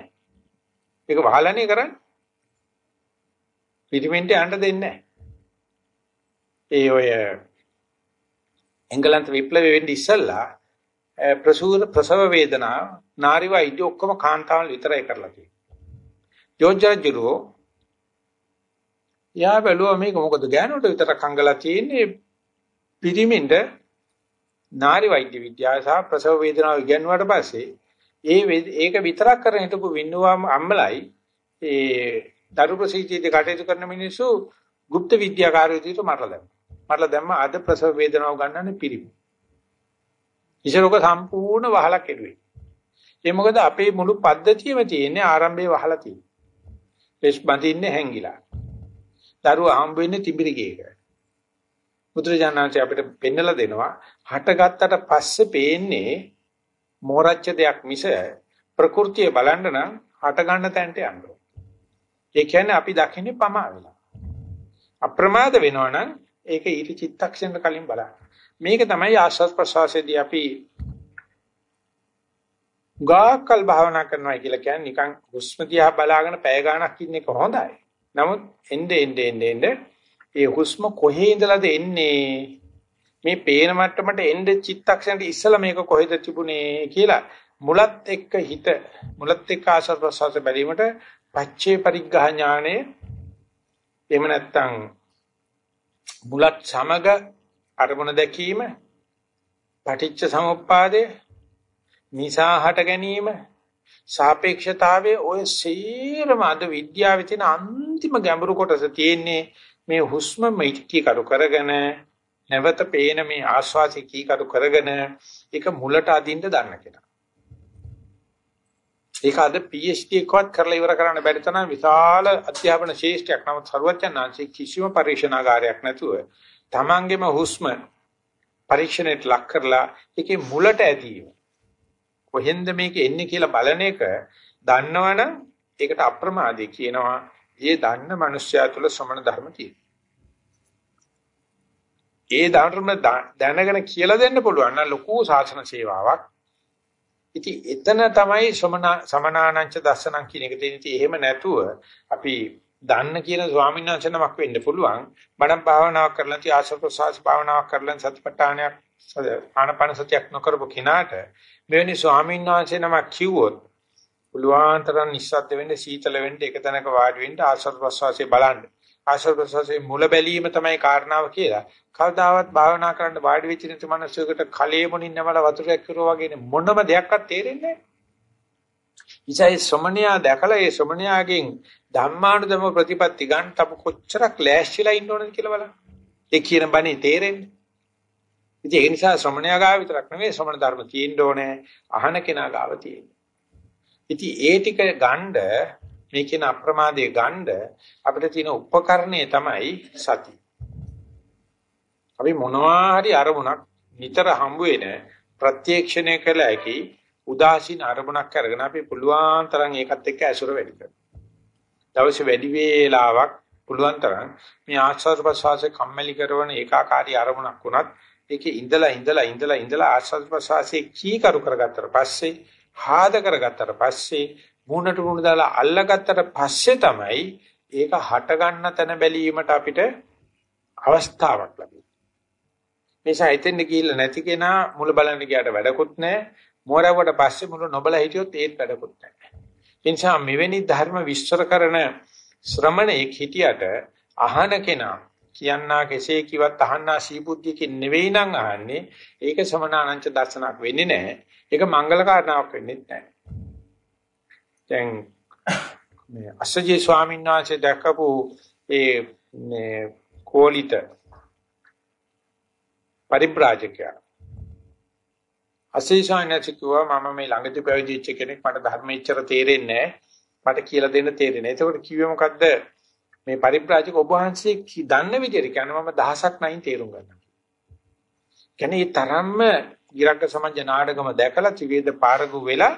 ඒක වහලානේ කරන්නේ. පිටිමෙන්ට යන්න දෙන්නේ නැහැ. ඒ ඔය එංගලන්ත විප්ලවය වෙන්න ඉස්සෙල්ලා ප්‍රසූර ප්‍රසව වේදනා නාරි වෛද්‍ය ඔක්කොම කාන්තාවන් විතරයි කරලා තියෙන්නේ. ජෝර්ජ්ජරුවෝ යා බැලුවා මේක මොකද ගෑනුන්ට විතරක් අංගලා තියෙන්නේ පිරිමින්ට නාරි වෛද්‍ය විද්‍යාව සහ ප්‍රසව වේදනාව ඉගෙනුවාට පස්සේ ඒ ඒක විතරක් කරන හිටපු වින්නුවාම අම්මලයි ඒ දරු ප්‍රසීතියේ කටයුතු කරන මිනිස්සු গুপ্ত විද්‍යාකාරයෝ විදිහට මරලා දැම්මා. මරලා දැම්ම අද ප්‍රසව වේදනාව ගන්නන්නේ පිරිමි. ඉසරෝක සම්පූර්ණ වහලා කෙරුවේ. ඒ මොකද අපේ මුළු පද්ධතියම තියෙන්නේ ආරම්භයේ වහලා තියෙන්නේ. පෙස් බඳින්නේ හැංගිලා. දරුවා හම්බ වෙන්නේ තිබිරිගේක. බුදුරජාණන්සේ අපිට පෙන්නලා දෙනවා හටගත්තට පස්සේ පේන්නේ මෝරච්ච දෙයක් මිස ප්‍රകൃතිය බලන්න නම් හට ගන්න තැනට යන්න ඒ කියන්නේ අපි දකින්නේ පමා වෙලා. අප්‍රමාද වෙනවා නම් ඒක ඊට චිත්තක්ෂණ කලින් බලන්න. මේක තමයි ආස්වාද ප්‍රසවාසයේදී අපි ගාකල් භාවනා කරනවා කියලා කියන්නේ නිකන් හුස්ම දිහා බලාගෙන පැය ගාණක් ඉන්න එක හොඳයි. නමුත් එnde ende ende ende ඒ හුස්ම කොහේ ඉඳලාද එන්නේ? මේ පේන මට්ටමට එnde චිත්තක්ෂණයට ඉස්සලා මේක කොහෙද තිබුණේ කියලා මුලත් එක්ක හිත මුලත් එක්ක ආසත් ප්‍රසවාස බැලීමට පච්චේ පරිග්ඝා ඥානෙ එහෙම නැත්නම් මුලත් සමග අරමුණ දැකීම පටිච්ච සමුප්පාදේ නිසා හට ගැනීම සාපේක්ෂතාවයේ ඔය සීරම අද විද්‍යාවේ තියෙන අන්තිම ගැඹුරු කොටස තියෙන්නේ මේ හුස්ම මිටි කරු කරගෙන නැවත පේන මේ ආස්වාසි කීකරු කරගෙන ඒක මුලට අදින්න දන්න කෙනා. ඒක අද PhD එකවත් කරලා ඉවර කරන්න බැරි තරම් විශාල අධ්‍යාපන ශේෂ්ඨයක්. නමුත් සර්වඥාන්සේ කිසිම පරීක්ෂණාගාරයක් නැතුව තමන්ගේම හුස්ම පරීක්ෂණයට ලක් කරලා ඒකේ මුලට ඇදීම කොහෙන්ද මේක එන්නේ කියලා බලන එක දන්නවනම් ඒකට අප්‍රමාදී කියනවා. ඒ දන්න මනුස්සයා තුළ ශ්‍රමණ ධර්ම තියෙනවා. ඒ ධර්ම දැනගෙන කියලා දෙන්න පුළුවන් නම් ලොකු ශාසන සේවාවක්. ඉතින් එතන තමයි ශ්‍රමණ සමනානංච දස්සනං කියන එක තියෙන්නේ. එහෙම නැතුව අපි දන්න කියන ස්වාමීන් වහන්සේ නමක් වෙන්න පුළුවන්. බණ භාවනාවක් කරලා තිය ආශ්‍රප්‍රසාස භාවනාවක් කරලා සතිපට්ඨානයක් ආනපන සතියක් නොකරපු කිනාට මෙවැනි ස්වාමීන් වහන්සේ නමක් කිව්වොත් පුළුවන් තරම් නිස්සද්ද වෙන්න සීතල වෙන්න එක තැනක වාඩි වෙන්න ආශ්‍රව ප්‍රසවාසයේ බලන්න. ආශ්‍රව ප්‍රසවාසයේ මුල බැලීම තමයි කාරණාව කියලා. කවදාවත් භාවනා කරන්න වාඩි වෙච්ච නැති මිනිස්සුකට කලයේ මුණින් නැමල වතුරක් කිරුවා වගේ මොනම දෙයක්වත් තේරෙන්නේ නැහැ. ඉසයි ශ්‍රමණයා දැකලා ඒ ශ්‍රමණයාගෙන් ධම්මානුදම ප්‍රතිපත්ති ගන්න අප කොච්චරක් ලෑස්තිලා ඉන්න ඕනද කියලා බලන්න. ඒ කියන බණේ තේරෙන්නේ. ඉතින් ඒ නිසා ශ්‍රමණයා ගාව විතරක් නෙමෙයි ශ්‍රමණ ධර්ම තියෙන්න ඕනේ අහන කෙනා ගාව තියෙන්නේ. ඉතින් ඒ ටික ගණ්ඩ මේ කියන අප්‍රමාදයේ ගණ්ඩ අපිට තියෙන උපකරණය තමයි සති. අපි මොනවා හරි අරමුණක් නිතර හම්බ වෙන ප්‍රත්‍යක්ෂණය කළ හැකි උදාසීන අරමුණක් අරගෙන අපි පුළුවන් තරම් ඒකත් එක්ක ඇසුර වැඩි කරනවා. දවසේ වැඩි වේලාවක් පුළුවන් තරම් මේ ආස්වාද ප්‍රසවාසයේ කම්මැලි කරන ඒකාකාරී අරමුණක් වුණත් ඒකේ ඉඳලා ඉඳලා ඉඳලා ඉඳලා ආස්වාද ප්‍රසවාසයේ කීකරු කරගත්තට පස්සේ හාද කරගත්තට පස්සේ මූණට මූණ දාලා අල්ලගත්තට පස්සේ තමයි ඒක හට ගන්න තැන බැලීමට අපිට අවස්ථාවක් ලැබෙන්නේ. මේසා හිතෙන්න ගිහිල්ලා නැති කෙනා මුල බලන්න ගියාට වැඩකුත් නැහැ. මෝරවුවට පස්සේ මුල නොබල හිටියොත් ඒත් වැඩකුත් නැහැ. ඒ නිසා මෙවැනි ධර්ම විශ්සර කරන ශ්‍රමණෙක් හිටියට අහන කෙනා කියන්නා කෙසේ කිවත් අහන්නා සීබුද්ධියකින් නෙවෙයි නම් අහන්නේ. ඒක සමනානංච දර්ශනක් වෙන්නේ නැහැ. ඒක මංගල කාරණාවක් වෙන්නේ නැහැ. දැන් මේ අසජේ ස්වාමීන් වහන්සේ දැකපු ඒ මේ කෝලිත පරිබ්‍රාජකයා අසීසානච කිව්වා මම මේ ළඟදී පැවිදිච්ච කෙනෙක් මට ධර්මෙච්චර තේරෙන්නේ නැහැ මට කියලා දෙන්න තේරෙන්නේ. එතකොට කිව්වේ මොකද්ද? මේ පරිබ්‍රාජක ඔබ වහන්සේ දන්න විදිහට කියන්නේ මම දහසක් නැයින් තේරුම් ගන්නවා. කියන්නේ මේ තරම්ම ගිරක්ක සමාජ නාඩගම දැකලා ත්‍රිවේද පාරගු වෙලා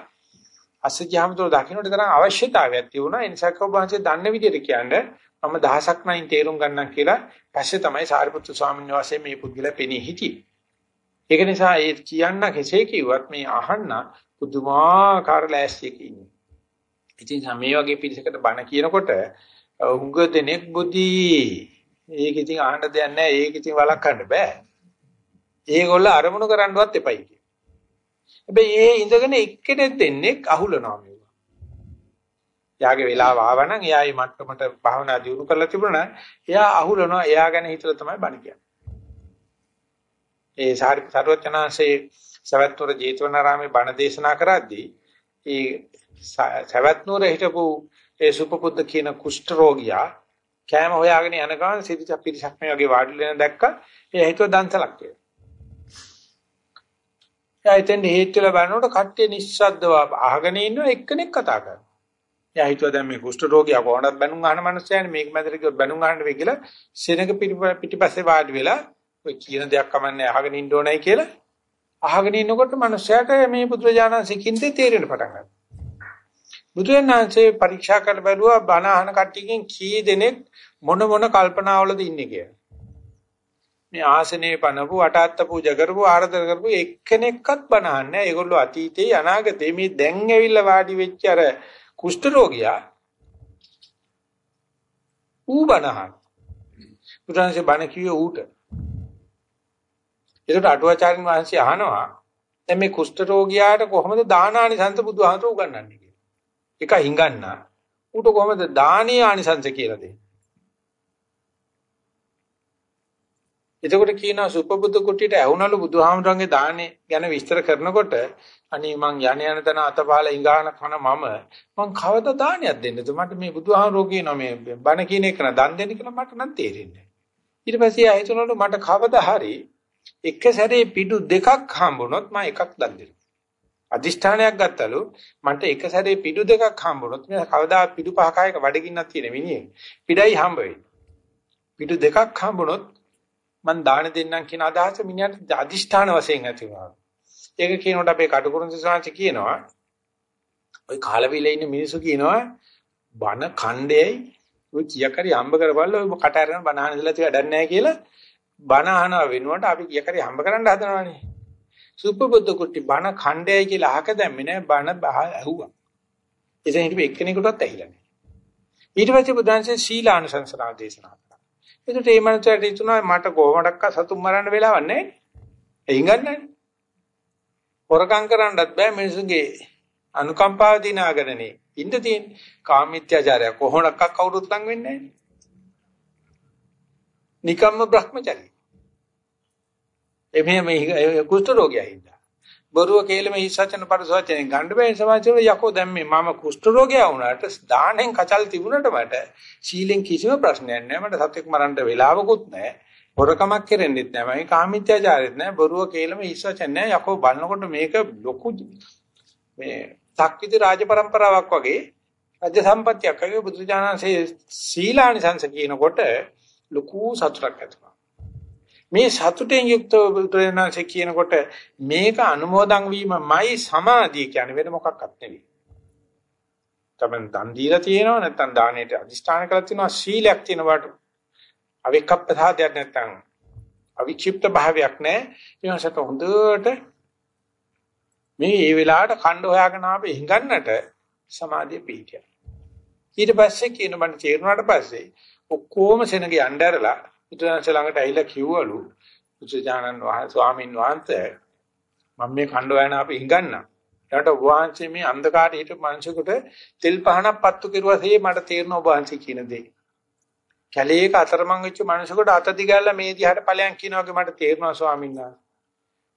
අසජ්ජාමතුල දකින්නට තරම් අවශ්‍යතාවයක් තිබුණා. ඒ නිසා ඔබ වහන්සේ දන්න විදිහට කියන්නේ මම දහසක් නැයින් තේරුම් ගන්නම් කියලා පස්සේ තමයි සාරිපුත්තු ස්වාමීන් වහන්සේ මේ පුද්ගලයා පෙනී හිටියේ. ඒක නිසා ඒ කියන්න කෙසේ කිව්වත් මේ අහන්න පුදුමාකාර ලෑස්තියක ඉන්නේ. ඉතින් මේ වගේ පිළිසකට බණ කියනකොට උඟ දෙනෙක් බුද්ධි ඒක ඉතින් අහන්න දෙයක් නැහැ ඒක ඉතින් වළක්වන්න බෑ. ඒගොල්ල අරමුණු කරන්නවත් එපයි කිය. හැබැයි ඒ ඉඳගෙන එක්කෙනෙක් දෙන්නෙක් අහුලනවා මේවා. යාගේ වෙලාව ආවනම් එයා මේ මට්ටමට භාවනා දියුණු කරලා තිබුණා එයා අහුලනවා එයා ගැන හිතලා තමයි බණ කියන්නේ. ඒ සාරිපුත්‍රයන්ාංශේ සවැත්නුවර ජේතවනාරාමේ බණ දේශනා කරද්දී ඒ සවැත්නුවර හිටපු ඒ සුපපුද්ද කියන කුෂ්ඨ රෝගියා කෑම හොයාගෙන යන ගමන් සිරිත පිරිසක් මේ වගේ වාඩිලා ඉන්න දැක්ක ඒ හිතුව දන්සලක් කියලා. එයා හිතෙන් හේතුල බලනකොට කට්ටිය නිස්සද්දව අහගෙන ඉන්න එක්කෙනෙක් කතා කරනවා. එයා හිතුවා දැන් මේ කුෂ්ඨ රෝගියා කොහොමද බැනුම් අහන මනුස්සයනේ මේක මැදට ගියොත් බැනුම් අහන්න වෙයි කියලා සෙනඟ පිටිපස්සේ වාඩි වෙලා ඔය කියන දෙයක් කමන්නේ අහගෙන ඉන්න ඕනයි කියලා අහගෙන ඉන්නකොට මනුස්සයාට මේ බුදුරජාණන් සිකින්දේ තේරෙන්න පටන් ගන්නවා. බුදුරජාණන්සේ පරීක්ෂා කරලා බැලුවා බණ අහන කට්ටියකින් කී දෙනෙක් මොන මොන කල්පනාවලද ඉන්නේ කියලා. මේ ආසනේ පනපු අටාත්ත පූජා කරපු ආරාධන කරපු එක්කෙනෙක්වත් බණ අහන්නේ නැහැ. ඒගොල්ලෝ අතීතේ අනාගතේ මේ දැන් ඇවිල්ලා වාඩි වෙච්ච අර කුෂ්ඨ රෝගියා ඌ බණ අහන. බුදුරජාණන්සේ බණ කිව්වේ ඌට. ඒකට අටුවාචාරින් වහන්සේ අහනවා දැන් මේ කුෂ්ඨ රෝගියාට කොහොමද දානානිසංස බුදුහාමර උගන්වන්නේ කියලා. එක හිඟන්න. ඌට කොහොමද දානීය ආනිසංස කියලා දෙන්නේ? එතකොට කියනවා සුපබුදු කුටියට ඇහුණලු බුදුහාමරන්ගේ දානේ ගැන විස්තර කරනකොට අනේ මං යණ යන තන අතපාල ඉඟාන කන මම මං කවදා දානයක් දෙන්නද මට මේ බුදුහාමරෝ කියන මේ බණ කියන එක න දන් දෙන්න කියලා මට නම් තේරෙන්නේ ඊට පස්සේ ආයතනවල මට කවදා හරි එක සැරේ පිටු දෙකක් හම්බුනොත් මම එකක් දන් දෙනවා. අදිෂ්ඨානයක් ගත්තලු මන්ට එක සැරේ පිටු දෙකක් හම්බුනොත් මේ කවදා පිටු පහක එක වඩගින්නක් තියෙන මිනිහෙක්. පිටයි හම්බ වෙයි. පිටු දෙකක් හම්බුනොත් මං දාන දෙන්නම් කියන අදහස මිනිහට අදිෂ්ඨාන වශයෙන් ඇති වුණා. ඒක කියනකොට අපේ කටුකුරුන් සාංශ කියනවා ওই කාලවිලේ ඉන්න මිනිස්සු කියනවා බන ඛණ්ඩයයි ඔය කියකරි හම්බ කරපල්ලා ඔය කට අරගෙන බනහන ඉඳලා තිය වැඩක් නැහැ කියලා බණ අහනව වෙනුවට අපි කීකරි හම්බ කරන්න හදනවානේ. සුපබුද්ධ කුටි බණ ඛණ්ඩයයි කියලා අහක දැම්මේ නෑ බණ ඇහුවා. එතන හිටපු එක්කෙනෙකුටවත් ඇහිලා නෑ. ඊට පස්සේ බුදුන්සේ සීලානුසංසනාව දේශනා කළා. එතකොට මේ මනසට හිතුණා මට කොහොමඩක්ක සතුම් මරන්න වෙලාවක් නෑ. එයින් ගන්නෑ. හොරකම් කරන්නත් බෑ මිනිසුන්ගේ අනුකම්පාව දිනාගන්නනේ. ඉන්න තියෙන්නේ. කාමීත්‍යාචාරය කොහොමඩක්ක කවුරුත් ලඟ වෙන්නේ නෑ. නිකම්ම Brahmචර්ය. එමෙ මේ කුෂ්ඨ රෝගියා හින්දා. බොරුව කේලම හිස්සචන පරිසවචන ගන්න බෑ සමාජයේ යකෝ දැන් මේ මම කුෂ්ඨ රෝගියා වුණාට දාහනෙන් කචල් තිබුණට මට සීලෙන් කිසිම ප්‍රශ්නයක් නැහැ මට සත්‍යක් මරන්න වෙලාවකුත් නැහැ හොරකමක් කරෙන්නෙත් නැහැ මම කාමීත්‍යාචාරෙත් නැහැ බොරුව කේලම හිස්සචන නැහැ යකෝ බලනකොට මේක ලොකු මේ තක්විති රාජ પરම්පරාවක් වගේ රාජ්‍ය සම්පත්තියක් වගේ බුදුජානන්සේ සීලානිසංස කියනකොට ලොකු සතුටක් ඇති මේ සතුටෙන් යුක්තව බුදුරජාණන්සේ කියනකොට මේක අනුමෝදන් වීමමයි සමාධිය කියන්නේ වෙන මොකක්වත් නෙවෙයි. තමන් දන් දීලා තියෙනවා නැත්නම් දාණයට අදිෂ්ඨාන කරලා තියෙනවා සීලයක් තියෙනවට අවික්කප්පසාදයක් නැත්නම් අවික්ෂිප්ත භාවයක් නැහැ. ඒ වගේට හොඳට මේ ඒ වෙලාවට ඛණ්ඩ හොයාගෙන ආපේ හිඟන්නට සමාධිය පිහිටියා. ඊට පස්සේ කියන බණ තේරුණාට පස්සේ ඔක්කොම සෙනග යන්න ඇරලා බුදුරජාණන් ළඟට ඇවිල්ලා කිව්වලු බුදුජානන් වහන්සේ ස්වාමීන් වහන්සේ මම මේ කණ්ඩ වයන අපි හිඟන්නා. ඊට වහන්සේ මේ අන්ධකාරයේ හිටපු මිනිසෙකුට තෙල් පහනක් පත්තු කෙරුවාසේ මට තේරෙනවා වහන්සේ කියන දේ. කැලේක අතරමං වෙච්ච මිනිසෙකුට අත දිගැල්ලා මේ දිහාට ඵලයන් කියනවා වගේ මට තේරෙනවා ස්වාමීන් වහන්සේ.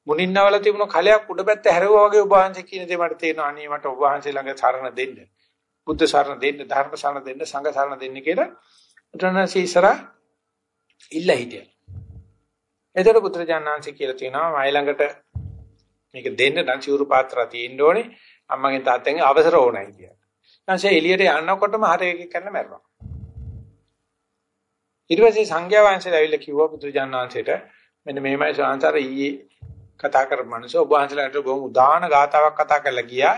මුනින්නවල තිබුණු කලයක් උඩ පැත්ත හැරෙවුවා වගේ ඔබ වහන්සේ කියන දේ මට තේරෙනවා. අනේ මට ඔබ වහන්සේ ළඟ සරණ දෙන්න. බුද්ධ සරණ දෙන්න, ධර්ම සරණ දෙන්න, සංඝ සරණ දෙන්න කියලා බුදුරණන්සේ ඉස්සර ඉල්ල හිටියා. එතකොට බුදුරජාණන්සේ කියලා තියෙනවා මයි ළඟට මේක දෙන්න නම් චූරු පාත්‍රා තියෙන්න ඕනේ අම්මගෙන් තාත්තගෙන් අවසර ඕනයි කියලා. ඊන්සේ එළියට යනකොටම හරේක කරන්න මැරුණා. ඊට පස්සේ සංඝයා වහන්සේලා ඇවිල්ලා කිව්වා බුදුරජාණන්සේට මෙන්න මේමයි සාන්තර ඊයේ කතා කරපු මිනිස්සු ඔබ වහන්සේලාට බොහොම උදාන ගාතාවක් කතා කරලා ගියා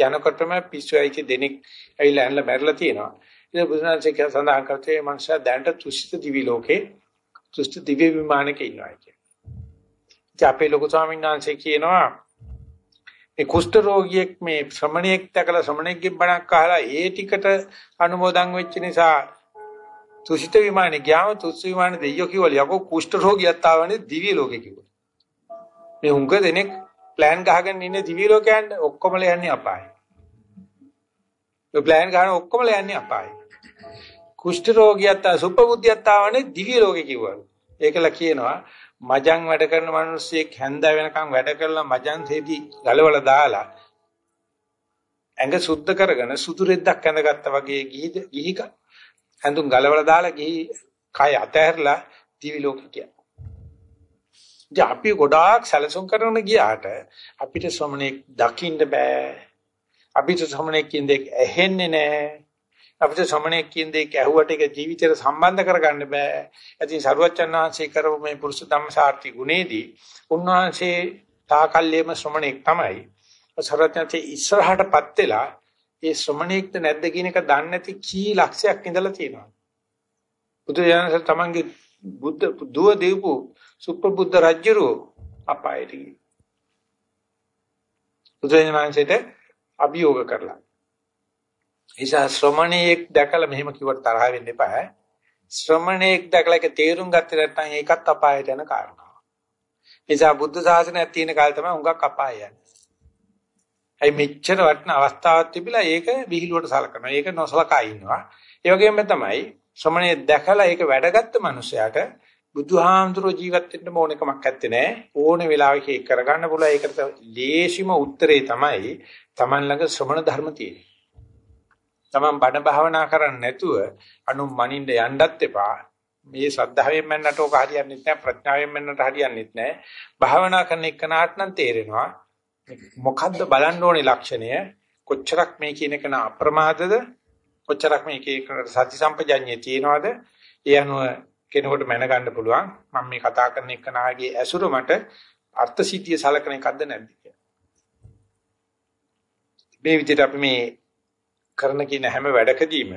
යනකොටම පිස්සු ඇවිත් දෙනෙක් ඇවිල්ලා ඇනලා මැරලා තියෙනවා. ඉතින් බුදුනාංශය කියන සඳහන් කරතේ මනුෂ්‍ය දැනට තුසිත දිවි ලෝකේ තුසිත දිව්‍ය විමානක ඉන්නවා කියන්නේ. ඉතින් අපේ ලොකු ස්වාමීන් වහන්සේ කියනවා ඒ කුෂ්ඨ රෝගියෙක් මේ ශ්‍රමණයෙක් දැකලා ශ්‍රමණයෙක්ගෙන් බණක් අහලා ඒ ටිකට අනුමෝදන් වෙච්ච නිසා තුසිත විමානේ ගියාම තුස් විමානේ දෙයියෝ කිව්වලු යකෝ කුෂ්ඨ රෝගියක් ආවනේ දිව්‍ය ලෝකෙ කිව්වා. මේ හුඟ දෙනෙක් ප්ලෑන් ගහගෙන ඉන්නේ දිව්‍ය ලෝකයන්ට ඔක්කොමල යන්නේ අපායි. ඒ ප්ලෑන් ගහන ඔක්කොමල යන්නේ අපායි. කුෂ්ඨ රෝගියත් සුපබුද්ධියත් ආවනේ දිව්‍ය ලෝකෙ කිව්වලු. ඒකලා කියනවා මජන් වැඩ කරන මිනිස්සෙක් හැන්ද වෙනකන් වැඩ කරලා මජන් තෙදි ගලවලා දාලා ඇඟ සුද්ධ කරගෙන සුදු රෙද්දක් ඇඳගත්තා වගේ ගිහි ගිහි ඇඳුම් ගලවලා දාලා ගිහි කය අතහැරලා දිවි ලෝකෙ ගියා. ඉතින් අපි ගොඩාක් සැලසුම් කරන ගියාට අපිට ශ්‍රමණෙක් දකින්න බෑ. අපිට ශ්‍රමණෙක් කියන්නේ ඇහෙන්නේ නෑ. අපිට ශ්‍රමණෙක් කියන දෙයක් ඇහුවට ඒක ජීවිතේට සම්බන්ධ කරගන්න බෑ. ඉතින් සරුවච්චන් වහන්සේ කරපු මේ පුරුෂ ධම්මසාර්ථි ගුණේදී උන්වහන්සේ තාකල්යේම ශ්‍රමණෙක් තමයි. සරුවච්චන්සේ ඉස්සරහටපත් වෙලා ඒ ශ්‍රමණෙක්ද නැද්ද කියන එක දන්නේ නැති කී ලක්ෂයක් ඉඳලා තියෙනවා. බුදුරජාණන් තමන්ගේ බුද්ධ දුව දීපු සුප්‍රබුද්ධ රජුරෝ අපායට ගිහින්. බුදුරජාණන්සේට අභියෝග කරලා නිසා ශ්‍රමණේක් දැකලා මෙහෙම කිව්වට තරහ වෙන්න එපා. ශ්‍රමණේක් දැකලා ඒක තේරුම් ගත්තේ නැත්නම් ඒකත් අපායට යන කාරණාවක්. නිසා බුද්ධ ශාසනයක් තියෙන කාලේ තමයි උඟක් අපාය යන්නේ. ඒ මෙච්චර වටින අවස්ථාවක් තිබිලා ඒක විහිළුවට සලකනවා. ඒක නොසලකා ඉන්නවා. ඒ වගේම තමයි ශ්‍රමණේ දැකලා ඒක වැඩගත්ත මනුස්සයාට බුදුහාමුදුරුවෝ ජීවත් වෙන්න ඕන එකමක් නැත්තේ නෑ. ඕන වෙලාවක ඒක කරගන්න පුළුවන්. ඒකට ලේසිම උත්තරේ තමයි Taman ළඟ ශ්‍රමණ ධර්ම තියෙන්නේ. තමන් බණ භාවනා කරන්නේ නැතුව අනු මනින්න යන්නත් එපා. මේ ශ්‍රද්ධාවෙන් මන්නට ඕක හරියන්නේ නැහැ ප්‍රඥාවෙන් මන්නට හරියන්නේ නැහැ. භාවනා කරන එකනට නම් තේරෙනවා මොකද්ද බලන්න ඕනේ ලක්ෂණය කොච්චරක් මේ කියන එක න අප්‍රමාදද කොච්චරක් මේ එක සති සම්පජඤ්ඤය තියනවාද ඒ අනුව කෙනෙකුට මැනගන්න පුළුවන් මම මේ කතා කරන එක නාගේ ඇසුර මට අර්ථ සිද්ධිය සලකන එකක්ද නැද්ද කියලා. මේ විදිහට අපි මේ කරන කියන හැම වැඩකදීම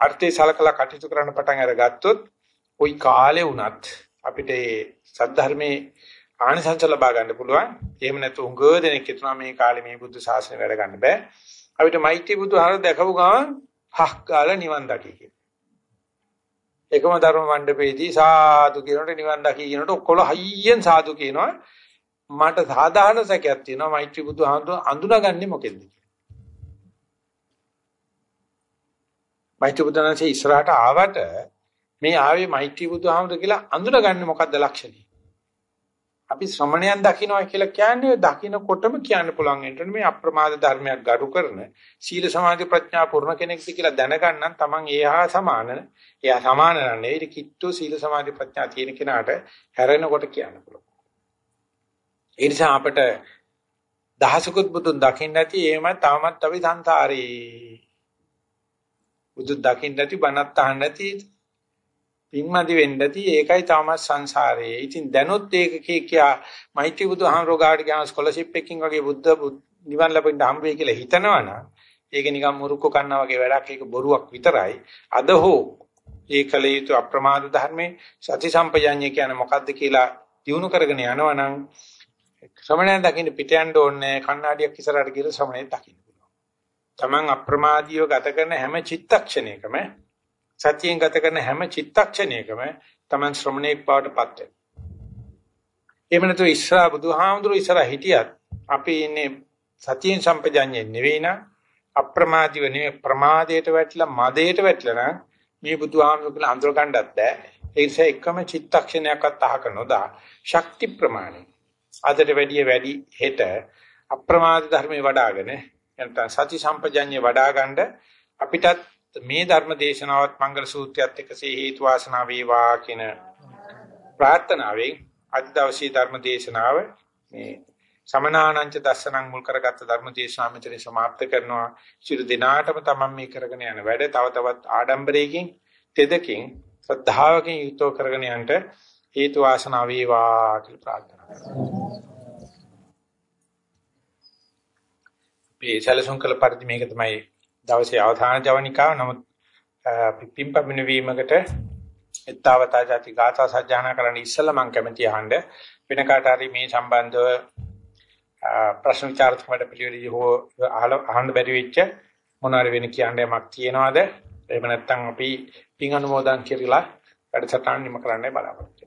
අර්ථය සලකලා කටයුතු කරන්න පටන් අරගත්තොත් ওই කාලේ වුණත් අපිට ඒ සද්ධර්මයේ ආනිසංස ලබා ගන්න පුළුවන්. එහෙම නැතු උඟ දෙනෙක් හිතනවා මේ කාලේ මේ බුද්ධ ශාසනය වැඩ ගන්න බෑ. අපිට මෛත්‍රී බුදුහාර දැකපු ගමන් හක් ගාලා නිවන් දකි කියන. එකම ධර්ම මණ්ඩපේදී සාදු කියනකොට නිවන් දකි කියනකොට ඔක්කොල හයියෙන් සාදු කියනවා. මට සාධාරණ සැකයක් තියෙනවා මෛත්‍රී බුදුහාර අඳුනගන්නේ මොකෙන්ද මෛත්‍රී බුදුරජාණන්සේ ඉස්සරහට ආවට මේ ආවේ මෛත්‍රී බුදුහාමුදුර කියලා අඳුනගන්නේ මොකද්ද ලක්ෂණය? අපි ශ්‍රමණයන් දකින්නවා කියලා කියන්නේ දකින්නකොටම කියන්න පුළුවන් එන්ටනේ මේ අප්‍රමාද ධර්මයක් ගරු කරන සීල සමාධි ප්‍රඥා පුර්ණ කෙනෙක්ද කියලා දැනගන්නම් Taman එහා සමාන එයා සමාන නෙවෙයි කිට්ටු සීල සමාධි ප්‍රඥා තියෙන කෙනාට හැරෙනකොට කියන්න පුළුවන්. ඒ නිසා අපිට දහසකුත් බුදුන් දකින්න නැති එහෙම තාමත් අපි සංසාරේ බුදු දකින්න නැති බණත් අහන්න නැති පින්මදි වෙන්න නැති ඒකයි තාමත් සංසාරේ. ඉතින් දැනුත් ඒක කියා මෛත්‍රී බුදුහාමරෝ ගාඩ ගියාම ස්කෝලර්ෂිප් එකකින් වගේ බුද්ධ නිවන් ලැබෙන්න හම්බ වෙයි කියලා හිතනවනම් ඒක නිකන් මුරුක්ක කන්නා වගේ වැඩක් ඒක බොරුවක් විතරයි. අද හෝ ඒකලියුතු අප්‍රමාද ධර්මයේ සති සම්පජාඤ්ඤය කියන්නේ මොකද්ද කියලා දිනු කරගෙන යනවනම් ශ්‍රමණයන් දකින්න පිට යන්න ඕනේ කණ්ණාඩියක් ඉස්සරහට ගිහලා ශ්‍රමණය දකින්න. Taman අප්‍රමාදීව ගත කරන හැම චිත්තක්ෂණයකම සතියෙන් ගත කරන හැම චිත්තක්ෂණයකම Taman ශ්‍රමණේක් බවට පත් වෙනවා. එහෙම නැතු ඉස්සරහ බුදුහාමුදුරු ඉස්සරහ හිටියත් අපි ඉන්නේ සතියෙන් සම්පජඤ්ඤේ නෙවෙයි නා අප්‍රමාදීව නෙවෙයි ප්‍රමාදයට වැටලා මදයට වැටලා නම් මේ බුදුහාමුදුරු කියලා අඳුර ගන්නත් බෑ. ඒ නිසා එකම චිත්තක්ෂණයක්වත් අහක නොදා ශක්ති ප්‍රමාණය අදට වැඩිය වැඩි හෙට අප්‍රමාද ධර්මේ වඩ아가න නැත්නම් සති සම්පජඤ්ඤය වඩා ගන්න අපිටත් මේ ධර්ම දේශනාවත් මංගල සූත්‍රයත් එක්කසේ හේතු වාසනා වේවා කියන ප්‍රාර්ථනාවෙන් අද දවසේ ධර්ම දේශනාව මේ සමනානංච දස්සනං මුල් කරගත්ත ධර්ම දේශනාව මෙතන સમાપ્ત කරනවා. සියලු දිනාටම තමන් මේ කරගෙන යන වැඩ තව තවත් ආඩම්බරයකින් තෙදකින් ශ්‍රද්ධාවකින් යුක්තව කරගෙන යන්නට හේතු වාසනා වේවා කියලා ප්‍රාර්ථනා කරනවා. මේ සැලසුම් කළ පරිදි මේක තමයි දවසේ අවධාන ජවනිකාව. නමුත් පිම්පමින වීමකට එත්තවතා જાති ගාථා සජ්ජානා කරන්න ඉස්සෙල්ලා මම කැමති අහන්න වෙන කාට හරි මේ සම්බන්ධව ප්‍රශ්න විචාරක වැඩ පිළිවෙලදී හෝ අහන්න බැරි වෙච්ච මොනවාරි වෙන කියන්න යමක් තියනවාද? එහෙම නැත්නම් අපි පින් අනුමෝදන් කියලා වැඩසටහන නිම කරන්නයි බලාපොරොත්තු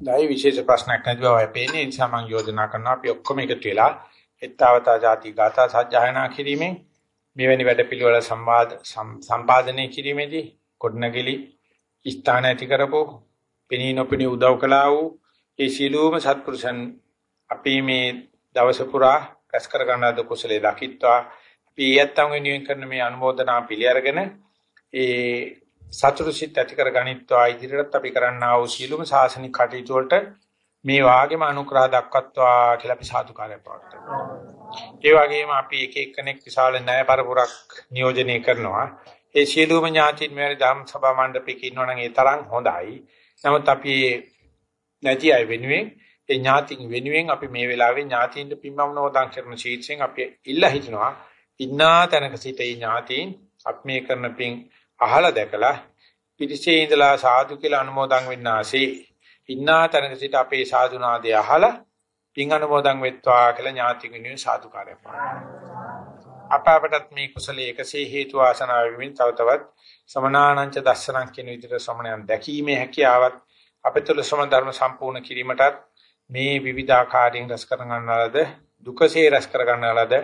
දැයි විශේෂ ප්‍රශ්නයක් නැති බවයි පේන්නේ. ඒ නිසා මම යෝජනා කරනවා අපි ඔක්කොම එකතු වෙලා එත්තාවතා ಜಾති ගාථා සජ්ජායනා කිරීමෙන් මෙවැනි වැඩ පිළිවෙල සම්වාද සම්පාදනය කිරීමේදී කොඩනගිලි ස්ථාන ඇති කරපෝ පෙනී නොපෙනී උදව් කළා වූ ඒ සීලූම සත්පුරුෂන් අපි මේ දවස පුරා රැස් කර ගන්නා කුසලයේ දකිත්වා අපි යත්තම් වෙනුවෙන් කරන මේ අනුමೋದනා පිළි අරගෙන ඒ සතුටුසිත ඇති කර ගනිත්වා ඉදිරියට අපි කරන්නා වූ සීලුම සාසනික කටයුතු වලට මේ වාගේම අනුග්‍රහ දක්වත්වා කියලා අපි සාදුකාරය පවත්වනවා. ඒ වගේම අපි එක එක්කෙනෙක් විශාල ණය පරපුරක් නියෝජනය කරනවා. ඒ සීලුම ඥාතින් මේ ධම් සභා මණ්ඩපයක ඉන්නවනම් ඒ තරම් හොඳයි. නමුත් අපි නැති අය වෙනුවෙන් ඒ ඥාතින් වෙනුවෙන් අපි මේ වෙලාවේ ඥාතියින්ට පින්මම නෝදන් කරන ශීර්ෂයෙන් අපි ඉල්ලා හිටිනවා. ඉන්නා තැනක සිට ඒ ඥාතියින් අපි මේ කරන පින් අහලා දැකලා පිටිසේ ඉඳලා සාදු කියලා අනුමෝදන් වෙන්න ආසේ ඉන්නා තැනක සිට අපේ සාදුනාදය අහලා පින් අනුමෝදන් වෙත්වා කියලා ඥාති වෙනුවෙන් සාදුකාරය අප අපටත් මේ කුසලයේ එකසේ හේතු ආසනාව වෙමින් තව තවත් සමනානංච දස්සනං කියන විදිහට සමනයන් දැකීමේ හැකියාවත් අපිටුල සම ධර්ම සම්පූර්ණ කිරීමටත් මේ විවිධාකාරයෙන් රස කර ගන්නලද දුකසේ රස කර ගන්නලද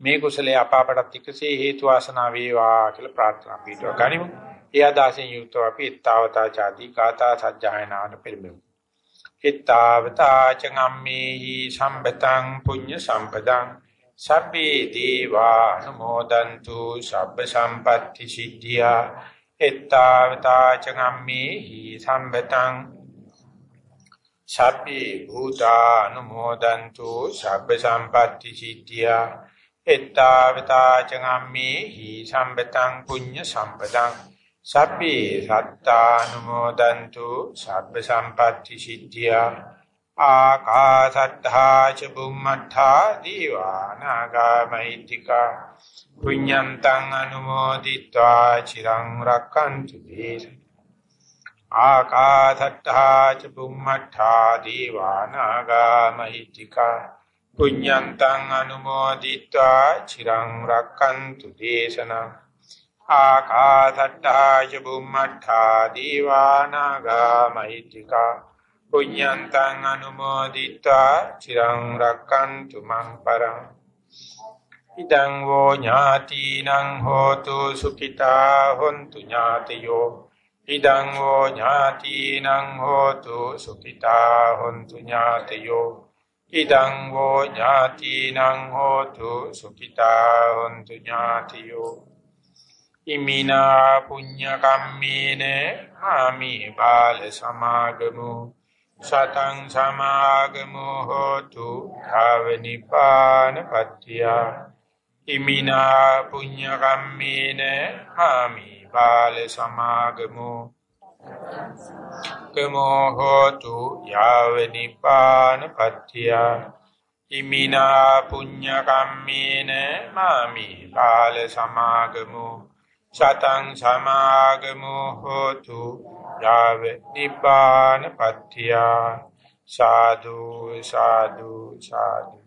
මේ කුසලයේ අප අපටත් එකසේ හේතු ආසනාව වේවා කියලා ප්‍රාර්ථනා පිටව ගනිමු. ඒ අදාසින් යුක්තව අපි ඊතාවතා ചാති ගාථා සජ්ජායනාට පෙරමෙමු. ඊතාවතා චංගම්මේහි සම්බතං පුඤ්ඤ සම්පදං සබ්බේ දීවා නමෝදන්තු සබ්බ සම්පatti සිද්ධියා ඊතාවතා චංගම්මේහි සම්බතං සබ්බේ භූතා නමෝදන්තු සබ්බ සම්පatti සිද්ධියා එත්තාවතා චගම්මේ හි සම්බතං පුඤ්ඤ සම්පදං සබ්බේ සත්තානුමෝදන්තු සබ්බ සම්පatti සිද්ධියා ආකාසත්තා ච බුම්මත්තා දීවානාගා මෛත්‍තිකා පුඤ්ඤන්තං අනුමෝදිत्वा චිරං රක්칸තු දේශ ආකාසත්තා ච බුම්මත්තා දීවානාගා මෛත්‍තිකා පුඤ්ඤන්තං අනුමෝදිත්වා චිරං රක්칸තු දේශනං ආකාසට්ටා ච බුම්මට්ටා දීවානාගා මහිත්‍තිකා පුඤ්ඤන්තං අනුමෝදිත්වා චිරං රක්칸තු මං පරං ඉදං වෝ ඥාතිනං හෝතු සුඛිතා හොන්තු ඥාතියෝ ඉදං වෝ ඥාතිනං හෝතු සුඛිතා හොන්තු ඥාතියෝ ඉදං වෝ ඥාතිනං හෝතු සුඛිතා හොන්තු ඥාතයෝ ඉමිනා පුඤ්ඤ කම්මේන ආමි බාල සමාගමු සතං සමාගමු හෝතු භාවනිපාන පත්‍ත්‍ය ඉමිනා පුඤ්ඤ කම්මේන ආමි බාල සමාගමු කමෝ හෝතු යාවනිපාන පත්‍ත්‍ය ඉමිනා පුඤ්ඤ කම්මේන මාමි බාල සමාගමු සතං සමාගමු හෝතු යාව නිපාන පත්‍තිය සාදු සාදු සාදු